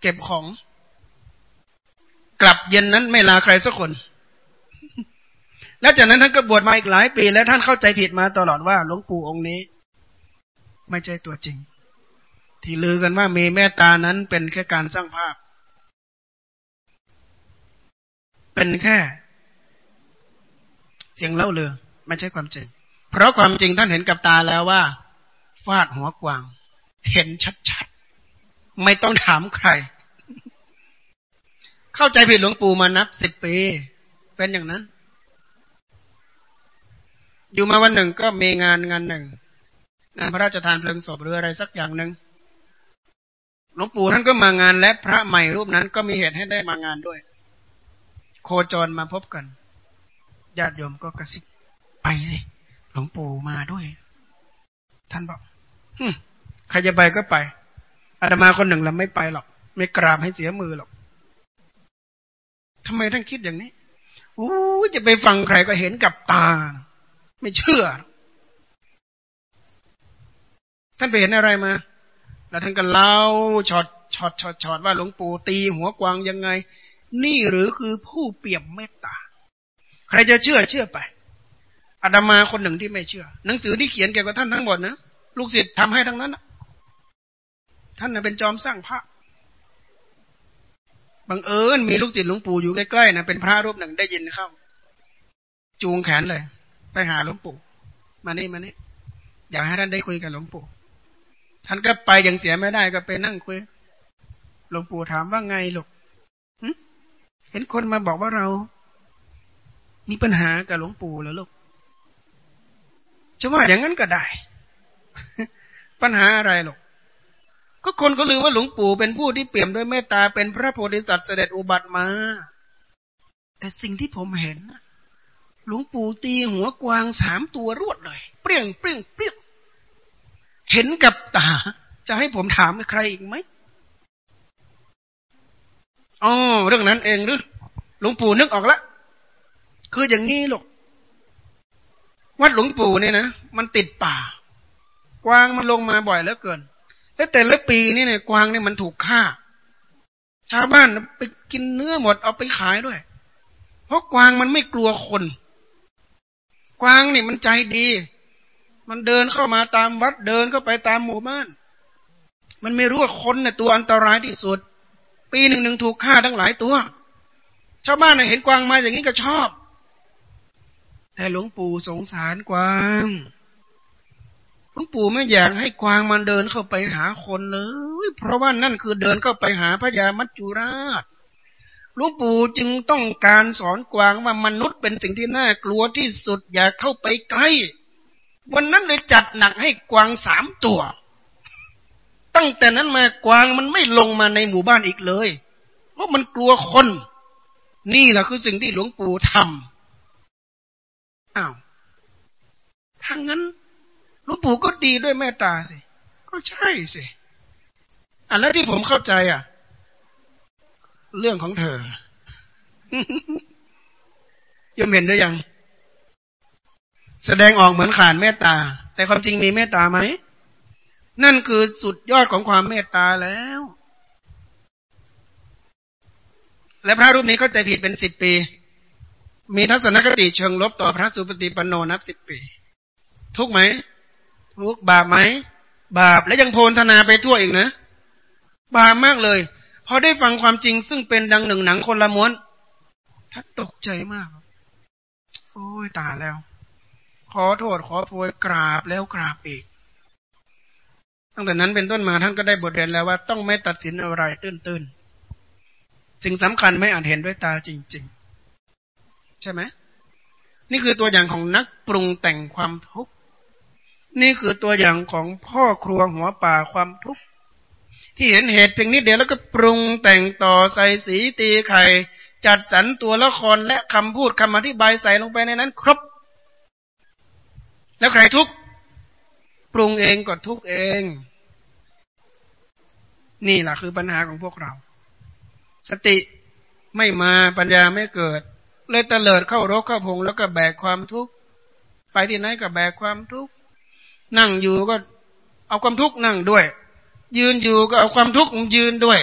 เก็บของ กลับเย็นนั้นไม่ลาใครสักคน แล้วจากนั้นท่านก็บวชมาอีกหลายปี แล้วท่านเข้าใจผิดมาตลอดว่าหลวงปู่องค์นี้ ไม่ใช่ตัวจริง ที่ลือกันว่ามีแม่ตานั้นเป็นแค่การสร้างภาพ เป็นแค่ สียงเล่าเรือไม่ใช่ความจริง เพราะความจริงท่านเห็นกับตาแล้วว่า ฟาดหัวกวาง เห็นชัดๆ ไม่ต้องถามใคร เข้าใจผิดหลวงปู่มานับสิบปี เป็นอย่างนั้น อยู่มาวันหนึ่งก็มีงานงานหนึ่งงานพระราชทานเพลิงศพหรืออะไรสักอย่างหนึ่งหลวงปู่ท่านก็มางานและพระใหม่รูปนั้นก็มีเหตุให้ได้มางานด้วย โคจรมาพบกัน ญาติโยมก็กระซิบไปสิหลวงปู่มาด้วย ท่านบอกใครจะไปก็ไปอาตมาคนหนึ่งเราไม่ไปหรอก ไม่กราบให้เสียมือหรอกทำไมท่านคิดอย่างนี้อู้จะไปฟังใครก็เห็นกับตา ไม่เชื่อ ท่านไปเห็นอะไรมา แล้วท่านก็เล่าช็อตช็อตช็อตช็อตว่าหลวงปู่ตีหัวกวางยังไง นี่หรือคือผู้เปี่ยมเมตตา ใครจะเชื่อเชื่อไปอาตมาคนหนึ่งที่ไม่เชื่อ หนังสือที่เขียนเกี่ยวกับท่านทั้งหมดนะลูกศิษย์ทำให้ทั้งนั้นท่านนะเป็นจอมสร้างพระบังเอิญมีลูกศิษย์หลวงปู่อยู่ใกล้ๆนะเป็นพระรูปหนึ่งได้ยินเข้า จูงแขนเลย ไปหาหลวงปู่ มานี่มานี่อยากให้ท่านได้คุยกับหลวงปู่ท่านก็ไปอย่างเสียไม่ได้ก็ไปนั่งคุยหลวงปู่ถามว่าไงลูกเห็นคนมาบอกว่าเรา มีปัญหากับหลวงปู่เหรอลูกจะว่าอย่างนั้นก็ได้ ปัญหาอะไรหรอกก็คนก็ลือว่าหลวงปู่เป็นผู้ที่เปี่ยมด้วยเมตตาเป็นพระโพธิสัตว์เสด็จอุบัติมา แต่สิ่งที่ผมเห็นหลวงปู่ตีหัวกวางสามตัวรวดเลย เปรี้ยงเปรี้ยงเปรี้ยงเห็นกับตา จะให้ผมถามใครอีกไหมอ๋อเรื่องนั้นเองหรือหลวงปู่นึกออกและ คืออย่างนี้หรอกวัดหลวงปู่เนี่ยนะมันติดป่า กวางมันลงมาบ่อยเหลือเกิน แล้วแต่ละปีนี่เนี่ยกวางเนี่ยมันถูกฆ่า ชาวบ้านไปกินเนื้อหมดเอาไปขายด้วย เพราะกวางมันไม่กลัวคน กวางนี่มันใจดี มันเดินเข้ามาตามวัดเดินเข้าไปตามหมู่บ้าน มันไม่รู้ว่าคนเนี่ยตัวอันตรายที่สุด ปีหนึ่งหนึ่งถูกฆ่าทั้งหลายตัว ชาวบ้านเห็นกวางมาอย่างนี้ก็ชอบ แต่หลวงปู่สงสารกวางหลวงปู่ไม่อยากให้กวางมันเดินเข้าไปหาคนเลย เพราะว่านั่นคือเดินเข้าไปหาพระยามัจจุราชหลวงปู่จึงต้องการสอนกวางว่ามนุษย์เป็นสิ่งที่น่ากลัวที่สุดอย่าเข้าไปใกล้ วันนั้นเลยจัดหนักให้กวางสามตัว ตั้งแต่นั้นมากวางมันไม่ลงมาในหมู่บ้านอีกเลย เพราะมันกลัวคน นี่แหละคือสิ่งที่หลวงปู่ทำ อ้าวถ้างั้นหลวงปู่ก็ดีด้วยเมตตาสิ ก็ใช่สิอันแล้วที่ผมเข้าใจอะ เรื่องของเธอยมเห็นหรือยัง แสดงออกเหมือนขานเมตตา แต่ความจริงมีเมตตาไหม นั่นคือสุดยอดของความเมตตาแล้ว และพระรูปนี้เข้าใจผิดเป็นสิบปี มีทัศนคติเชิงลบต่อพระสุปฏิปันโนนับสิบปี ทุกไหม ทุกบาปไหม บาปและยังโพลธนาไปทั่วอีกนะ บาปมากเลย พอได้ฟังความจริงซึ่งเป็นดังหนึ่งหนังคนละม้วนท่านตกใจมาก โอ้ยตายแล้ว ขอโทษขอโพยกราบแล้วกราบอีก ตั้งแต่นั้นเป็นต้นมาท่านก็ได้บทเรียนแล้วว่าต้องไม่ตัดสินอะไรตื้นๆสิ่งสำคัญไม่อาจเห็นด้วยตาจริง ๆ ใช่ไหมนี่คือตัวอย่างของนักปรุงแต่งความทุกข์นี่คือตัวอย่างของพ่อครัวหัวป่าความทุกข์ที่เห็นเหตุเพียงนิดเดียวแล้วก็ปรุงแต่งต่อใส่สีตีไข่จัดสรรตัวละครและคำพูดคำอธิบายใส่ลงไปในนั้น ครบ แล้วใครทุกข์ปรุงเองก็ทุกข์เอง นี่แหละคือปัญหาของพวกเรา สติไม่มาปัญญาไม่เกิด เลยเตลิดเข้ารกเข้าพงแล้วก็แบกความทุกข์ไปที่ไหนก็แบกความทุกข์นั่งอยู่ก็เอาความทุกข์นั่งด้วย ยืนอยู่ก็เอาความทุกข์มันยืนด้วย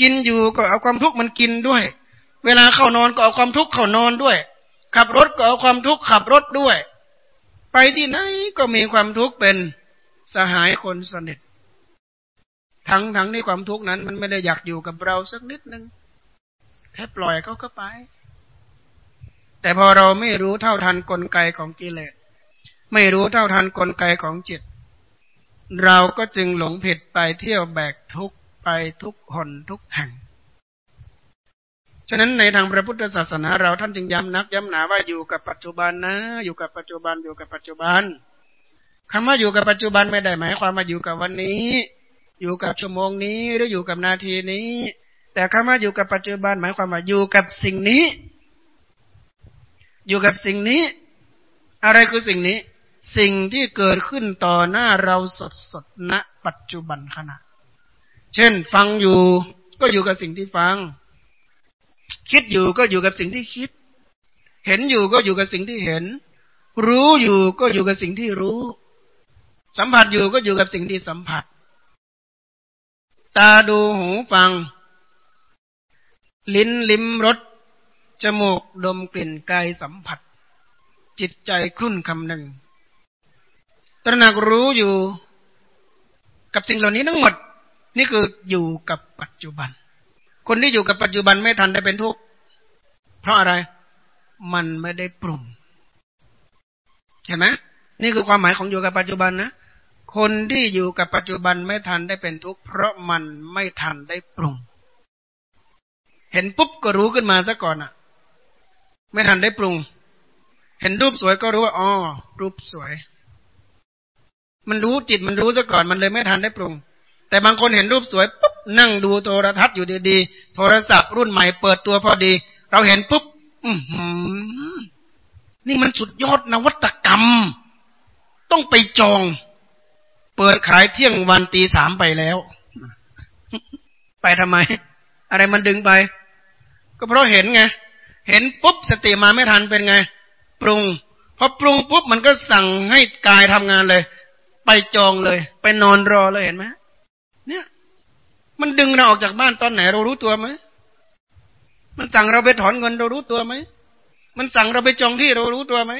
กินอยู่ก็เอาความทุกข์มันกินด้วย เวลาเข้านอนก็เอาความทุกข์เข้านอนด้วย ขับรถก็เอาความทุกข์ขับรถด้วย ไปที่ไหนก็มีความทุกข์เป็นสหายคนสนิททั้งทั้งในความทุกข์นั้น มันไม่ได้อยากอยู่กับเราสักนิดนึงแค่ปล่อยเขาก็ไป แต่พอเราไม่รู้เท่าทันกลไกของกิเลสไม่รู้เท่าทันกลไกของจิต เราก็จึงหลงผิดไปเที่ยวแบกทุกไปทุกหนทุกแห่ง ฉะนั้นในทางพระพุทธศาสนาเราท่านจึงย้ำนักย้ำหนาว่าอยู่กับปัจจุบันนะ อยู่กับปัจจุบันอยู่กับปัจจุบันคำว่าอยู่กับปัจจุบันไม่ได้หมายความว่าอยู่กับวันนี้ อยู่กับชั่วโมงนี้หรืออยู่กับนาทีนี้ แต่คำว่าอยู่กับปัจจุบันหมายความว่าอยู่กับสิ่งนี้ อยู่กับสิ่งนี้ อะไรคือสิ่งนี้ สิ่งที่เกิดขึ้นต่อหน้าเราสดสดณปัจจุบันขณะ เช่น ฟังอยู่ก็อยู่กับสิ่งที่ฟัง คิดอยู่ก็อยู่กับสิ่งที่คิด เห็นอยู่ก็อยู่กับสิ่งที่เห็น รู้อยู่ก็อยู่กับสิ่งที่รู้ สัมผัสอยู่ก็อยู่กับสิ่งที่สัมผัส ตาดูหูฟัง ลิ้นลิ้มรส จมูกดมกลิ่นกายสัมผัส จิตใจครุ่นคำหนึ่ง ตระหนักรู้อยู่ กับสิ่งเหล่านี้ทั้งหมด นี่คืออยู่กับปัจจุบัน คนที่อยู่กับปัจจุบันไม่ทันได้เป็นทุกข์เพราะอะไร มันไม่ได้ปรุงเห็นไหมนี่คือความหมายของอยู่กับปัจจุบันนะคนที่อยู่กับปัจจุบันไม่ทันได้เป็นทุกข์เพราะมันไม่ทันได้ปรุง เห็นปุ๊บก็รู้ขึ้นมาซะก่อนอะ ไม่ทันได้ปรุง เห็นรูปสวยก็รู้ว่าอ๋อรูปสวย มันรู้จิตมันรู้ซะก่อนมันเลยไม่ทันได้ปรุง แต่บางคนเห็นรูปสวยปุ๊บนั่งดูโทรทัศน์อยู่ดีๆโทรศัพท์รุ่นใหม่เปิดตัวพอดี เราเห็นปุ๊บอืนี่มันสุดยอดนวัตกรรม ต้องไปจอง เปิดขายเที่ยงวันตีสามไปแล้ว ไปทำไม อะไรมันดึงไป ก็เพราะเห็นไง เห็นปุ๊บสติมาไม่ทันเป็นไง ปรุงพอปรุงปุ๊บมันก็สั่งให้กายทำงานเลย ไปจองเลย ไปนอนรอเลยเห็นไหมเนี่ย มันดึงเราออกจากบ้านตอนไหนเรารู้ตัวไหมมันสั่งเราไปถอนเงินเรารู้ตัวไหมมันสั่งเราไปจองที่เรารู้ตัวไหม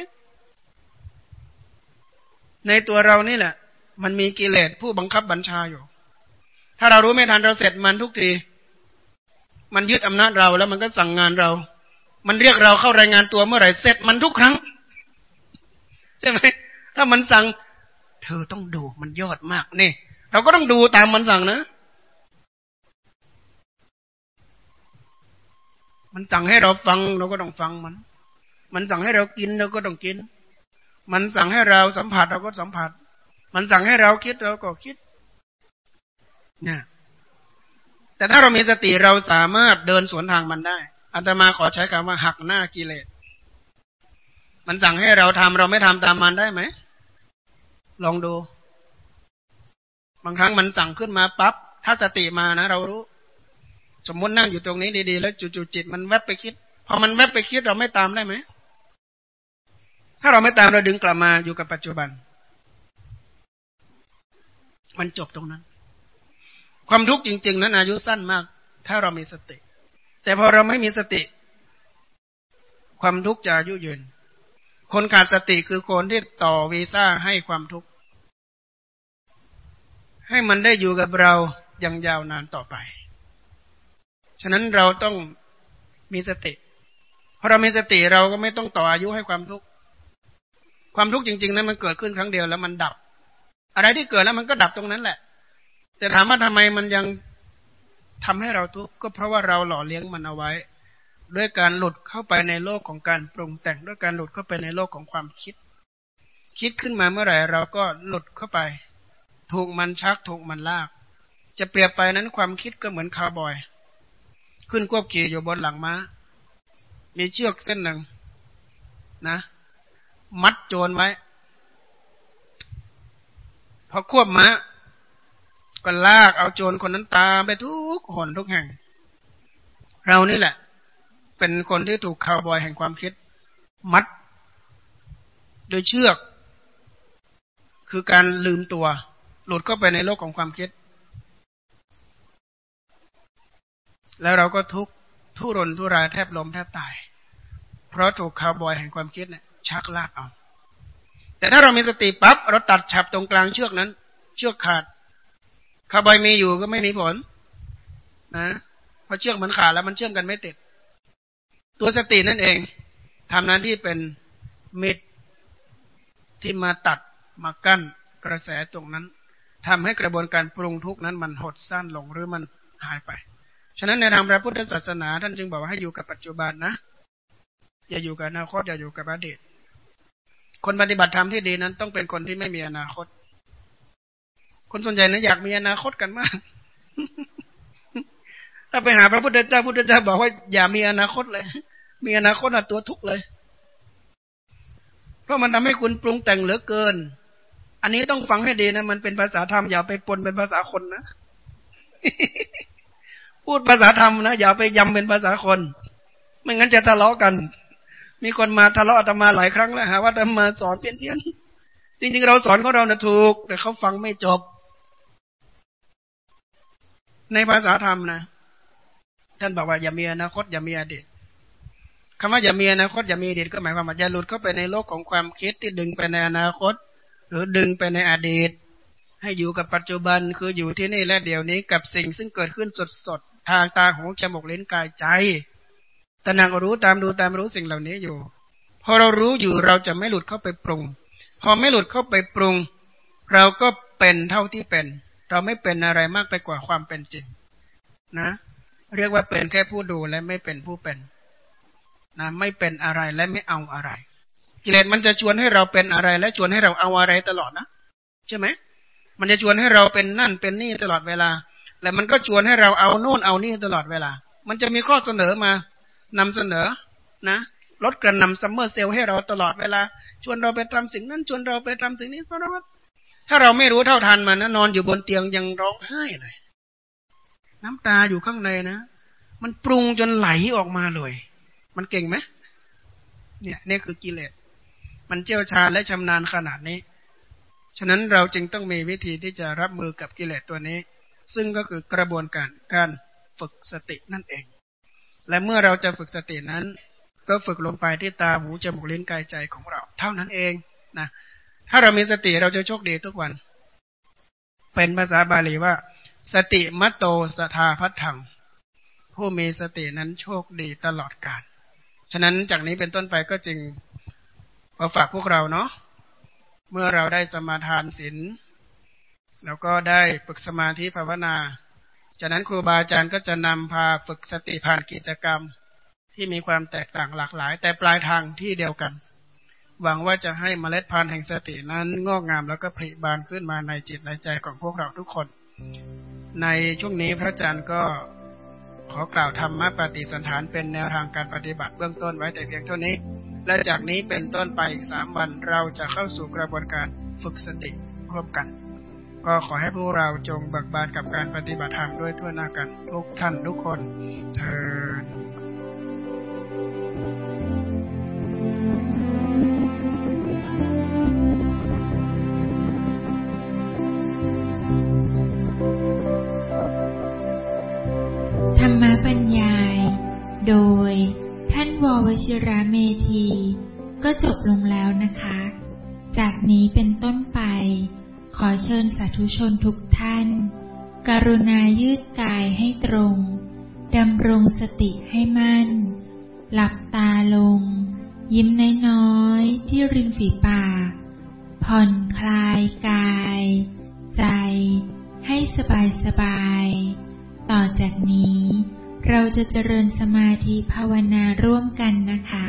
ในตัวเรานี่แหละ มันมีกิเลสผู้บังคับบัญชาอยู่ ถ้าเรารู้ไม่ทันเราเสร็จมันทุกที มันยึดอำนาจเราแล้วมันก็สั่งงานเรา มันเรียกเราเข้ารายงานตัวเมื่อไหร่เสร็จมันทุกครั้ง ใช่ไหมถ้ามันสั่ง เธอต้องดูมันยอดมากนี่เราก็ต้องดูตามมันสั่งนะ มันสั่งให้เราฟังเราก็ต้องฟังมัน มันสั่งให้เรากินเราก็ต้องกิน มันสั่งให้เราสัมผัสเราก็สัมผัส มันสั่งให้เราคิดเราก็คิดเนี่ยแต่ถ้าเรามีสติเราสามารถเดินสวนทางมันได้ อัตมาขอใช้คำว่าหักหน้ากิเลส มันสั่งให้เราทำเราไม่ทำตามมันได้ไหม ลองดู บางครั้งมันสั่งขึ้นมาปับ๊บถ้าสติมานะ เรารู้ สมมตินั่งอยู่ตรงนี้ดีๆ แล้วจู่ๆจิตมันแวบไปคิด พอมันแวบไปคิดเราไม่ตามได้ไหม ถ้าเราไม่ตามเราดึงกลับมาอยู่กับปัจจุบัน มันจบตรงนั้น ความทุกข์จริง ๆ นั้นอายุสั้นมาก ถ้าเรามีสติ แต่พอเราไม่มีสติ ความทุกข์จะอายุยืน คนขาดสติคือคนที่ต่อวีซ่าให้ความทุกข์ ให้มันได้อยู่กับเราอย่างยาวนานต่อไป ฉะนั้นเราต้องมีสติพอเรามีสติเราก็ไม่ต้องต่ออายุให้ความทุกข์ ความทุกข์จริงๆนั้นมันเกิดขึ้นครั้งเดียวแล้วมันดับ อะไรที่เกิดแล้วมันก็ดับตรงนั้นแหละ แต่ถามว่าทำไมมันยัง ทำให้เราทุกข์ก็เพราะว่าเราหล่อเลี้ยงมันเอาไว้ ด้วยการหลุดเข้าไปในโลกของการปรุงแต่งด้วยการหลุดเข้าไปในโลกของความคิด คิดขึ้นมาเมื่อไหร่เราก็หลุดเข้าไป ถูกมันชักถูกมันลาก จะเปรียบไปนั้นความคิดก็เหมือนคาร์บอย ขึ้นควบขี่อยู่บนหลังม้า มีเชือกเส้นหนึ่งนะ มัดโจรไว้พอควบม้า ก็ลากเอาโจรคนนั้นตามไปทุกหนทุกแห่ง เรานี่แหละ เป็นคนที่ถูกคาวบอยแห่งความคิด มัด โดยเชือก คือการลืมตัว หลุดเข้าไปในโลกของความคิด แล้วเราก็ทุกทุรนทุรายแทบล้มแทบตาย เพราะถูกคาวบอยแห่งความคิดเนี่ยชักลากเอาแต่ถ้าเรามีสติปั๊บเราตัดฉับตรงกลางเชือกนั้น เชือกขาด คาวบอยมีอยู่ก็ไม่มีผล นะเพราะเชือกมันขาดแล้วมันเชื่อมกันไม่ติด ตัวสตินั่นเองทำนั้นที่เป็นมิดที่มาตัดมากั้นกระแสตรงนั้นทำให้กระบวนการปรุงทุกนั้นมันหดสั้นลงหรือมันหายไป ฉะนั้นในทางพระพุทธศาสนาท่านจึงบอกว่าให้อยู่กับปัจจุบันนะ อย่าอยู่กับอนาคตอย่าอยู่กับอดีต คนปฏิบัติธรรมที่ดีนั้นต้องเป็นคนที่ไม่มีอนาคต คนส่วนใหญ่นะอยากมีอนาคตกันมาก ถ้าไปหาพระพุทธเจ้าพุทธเจ้าบอกว่าอย่ามีอนาคตเลย มีอนาคตอะตัวทุกข์เลย เพราะมันทำให้คุณปรุงแต่งเหลือเกิน อันนี้ต้องฟังให้ดีนะ มันเป็นภาษาธรรมอย่าไปปนเป็นภาษาคนนะ พูดภาษาธรรมนะอย่าไปยำเป็นภาษาคน ไม่งั้นจะทะเลาะกัน มีคนมาทะเลาะอาตมาหลายครั้งแล้วหาว่าอาตมาสอนเพี้ยนเพี้ยนจริงๆเราสอนของเรานะถูก แต่เขาฟังไม่จบ ในภาษาธรรมนะ ท่านบอกว่าอย่ามีอนาคตอย่ามีอดีตคำว่าอย่ามีอนาคตอย่ามีอดีตก็หมายความว่าอย่าหลุดเข้าไปในโลกของความคิดที่ดึงไปในอนาคต หรือดึงไปในอดีต ให้อยู่กับปัจจุบันคืออยู่ที่นี่และเดี๋ยวนี้กับสิ่งซึ่งเกิดขึ้นสดๆทางตาหูจมูกลิ้นกายใจแต่นางรู้ตามดูตามรู้สิ่งเหล่านี้อยู่ พอเรารู้อยู่เราจะไม่หลุดเข้าไปปรุง พอไม่หลุดเข้าไปปรุง เราก็เป็นเท่าที่เป็น เราไม่เป็นอะไรมากไปกว่าความเป็นจริง นะ เรียกว่าเป็นแค่ผู้ดูและไม่เป็นผู้เป็น นะ ไม่เป็นอะไรและไม่เอาอะไร กิเลสมันจะชวนให้เราเป็นอะไร และชวนให้เราเอาอะไรตลอดนะใช่ไหมมันจะชวนให้เราเป็นนั่นเป็นนี่ตลอดเวลา และมันก็ชวนให้เราเอาโน่นเอานี่ตลอดเวลา มันจะมีข้อเสนอมานำเสนอ นะลดกระหน่ำ summer sale ให้เราตลอดเวลา ชวนเราไปทำสิ่งนั้น ชวนเราไปทำสิ่งนี้ตลอด ถ้าเราไม่รู้เท่าทันมันนะนอนอยู่บนเตียงยังร้องไห้เลย น้ำตาอยู่ข้างในนะมันปรุงจนไหลออกมาเลย มันเก่งไหมเนี่ยนี่คือกิเลสมันเจียวชาและชำนาญขนาดนี้ ฉะนั้นเราจึงต้องมีวิธีที่จะรับมือกับกิเลสตัวนี้ ซึ่งก็คือกระบวนการการฝึกสตินั่นเอง และเมื่อเราจะฝึกสตินั้น ก็ฝึกลงไปที่ตาหูจมูกลิ้นกายใจของเรา เท่านั้นเองนะ ถ้าเรามีสติเราจะโชคดีทุกวัน เป็นภาษาบาลีว่า สติมัตโตสทาพัฒถัง ผู้มีสตินั้นโชคดีตลอดกาลฉะนั้นจากนี้เป็นต้นไปก็จึงมาฝากพวกเราเนาะเมื่อเราได้สมาทานศีลแล้วก็ได้ฝึกสมาธิภาวนา จากนั้นครูบาอาจารย์ก็จะนำพาฝึกสติผ่านกิจกรรมที่มีความแตกต่างหลากหลาย แต่ปลายทางที่เดียวกัน หวังว่าจะให้เมล็ดพันธุ์แห่งสตินั้นงอกงามแล้วก็ผลิบานขึ้นมาในจิตในใจของพวกเราทุกคน ในช่วงนี้พระอาจารย์ก็ขอกล่าวธรรมะปฏิสันฐานเป็นแนวทางการปฏิบัติเบื้องต้นไว้แต่เพียงเท่านี้ และจากนี้เป็นต้นไปอีกสามวันเราจะเข้าสู่กระบวนการฝึกสติร่วมกัน ก็ขอให้พวกเราจงเบิกบานกับการปฏิบัติธรรมด้วยทั่วหน้ากันทุกท่านทุกคนเธโวชิระเมธี ก็จบลงแล้วนะคะ จากนี้เป็นต้นไป ขอเชิญสาธุชนทุกท่าน กรุณายืดกายให้ตรงดำรงสติให้มั่น หลับตาลง ยิ้มน้อยๆที่ริมฝีปาก ผ่อนคลายกาย ใจ ให้สบายสบายต่อจากนี้ เราจะเจริญสมาธิภาวนาร่วมกันนะคะ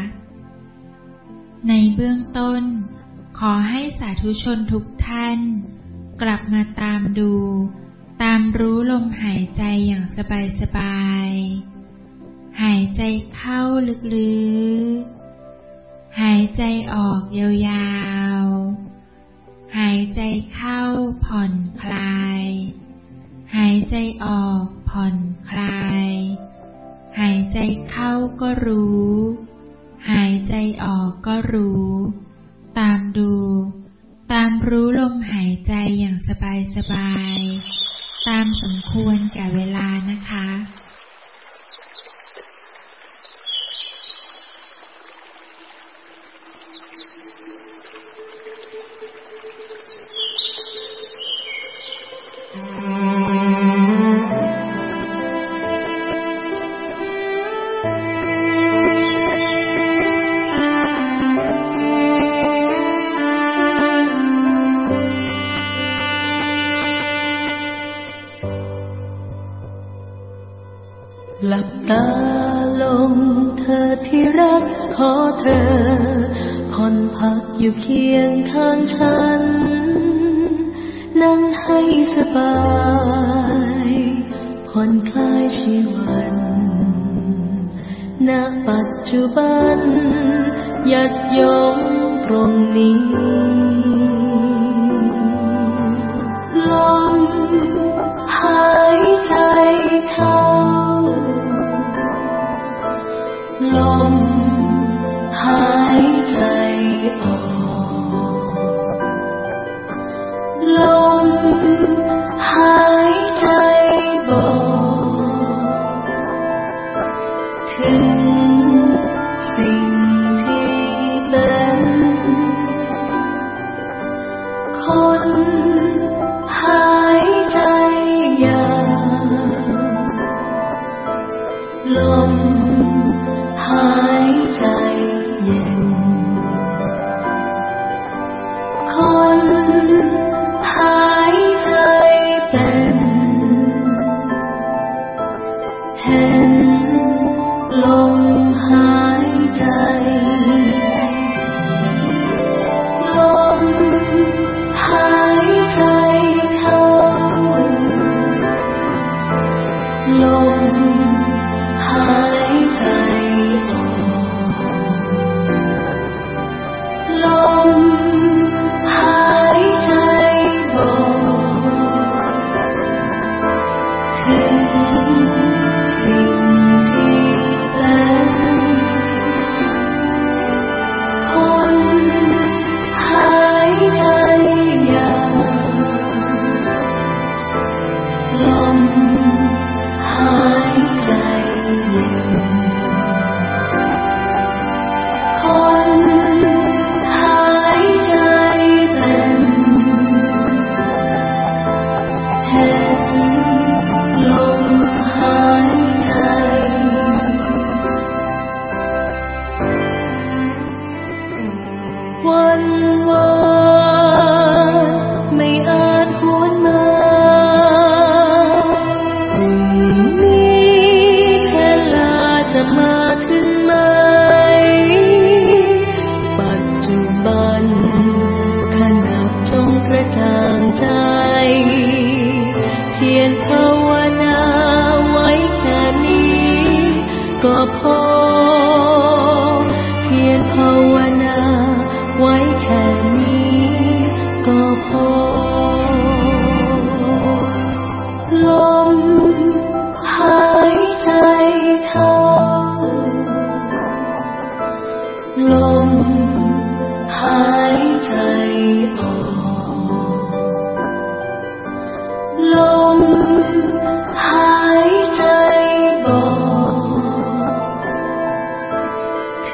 ในเบื้องต้น ขอให้สาธุชนทุกท่าน กลับมาตามดู ตามรู้ลมหายใจอย่างสบายๆหายใจเข้าลึกๆ หายใจออกยาวๆ หายใจเข้าผ่อนคลาย หายใจออกผ่อนคลาย หายใจเข้าก็รู้ หายใจออกก็รู้ ตามดู ตามรู้ลมหายใจอย่างสบายๆตามสมควรแก่เวลานะคะ อยู่เคียงข้างฉัน นั่งให้สบายผ่อนคลายชีวา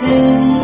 sin.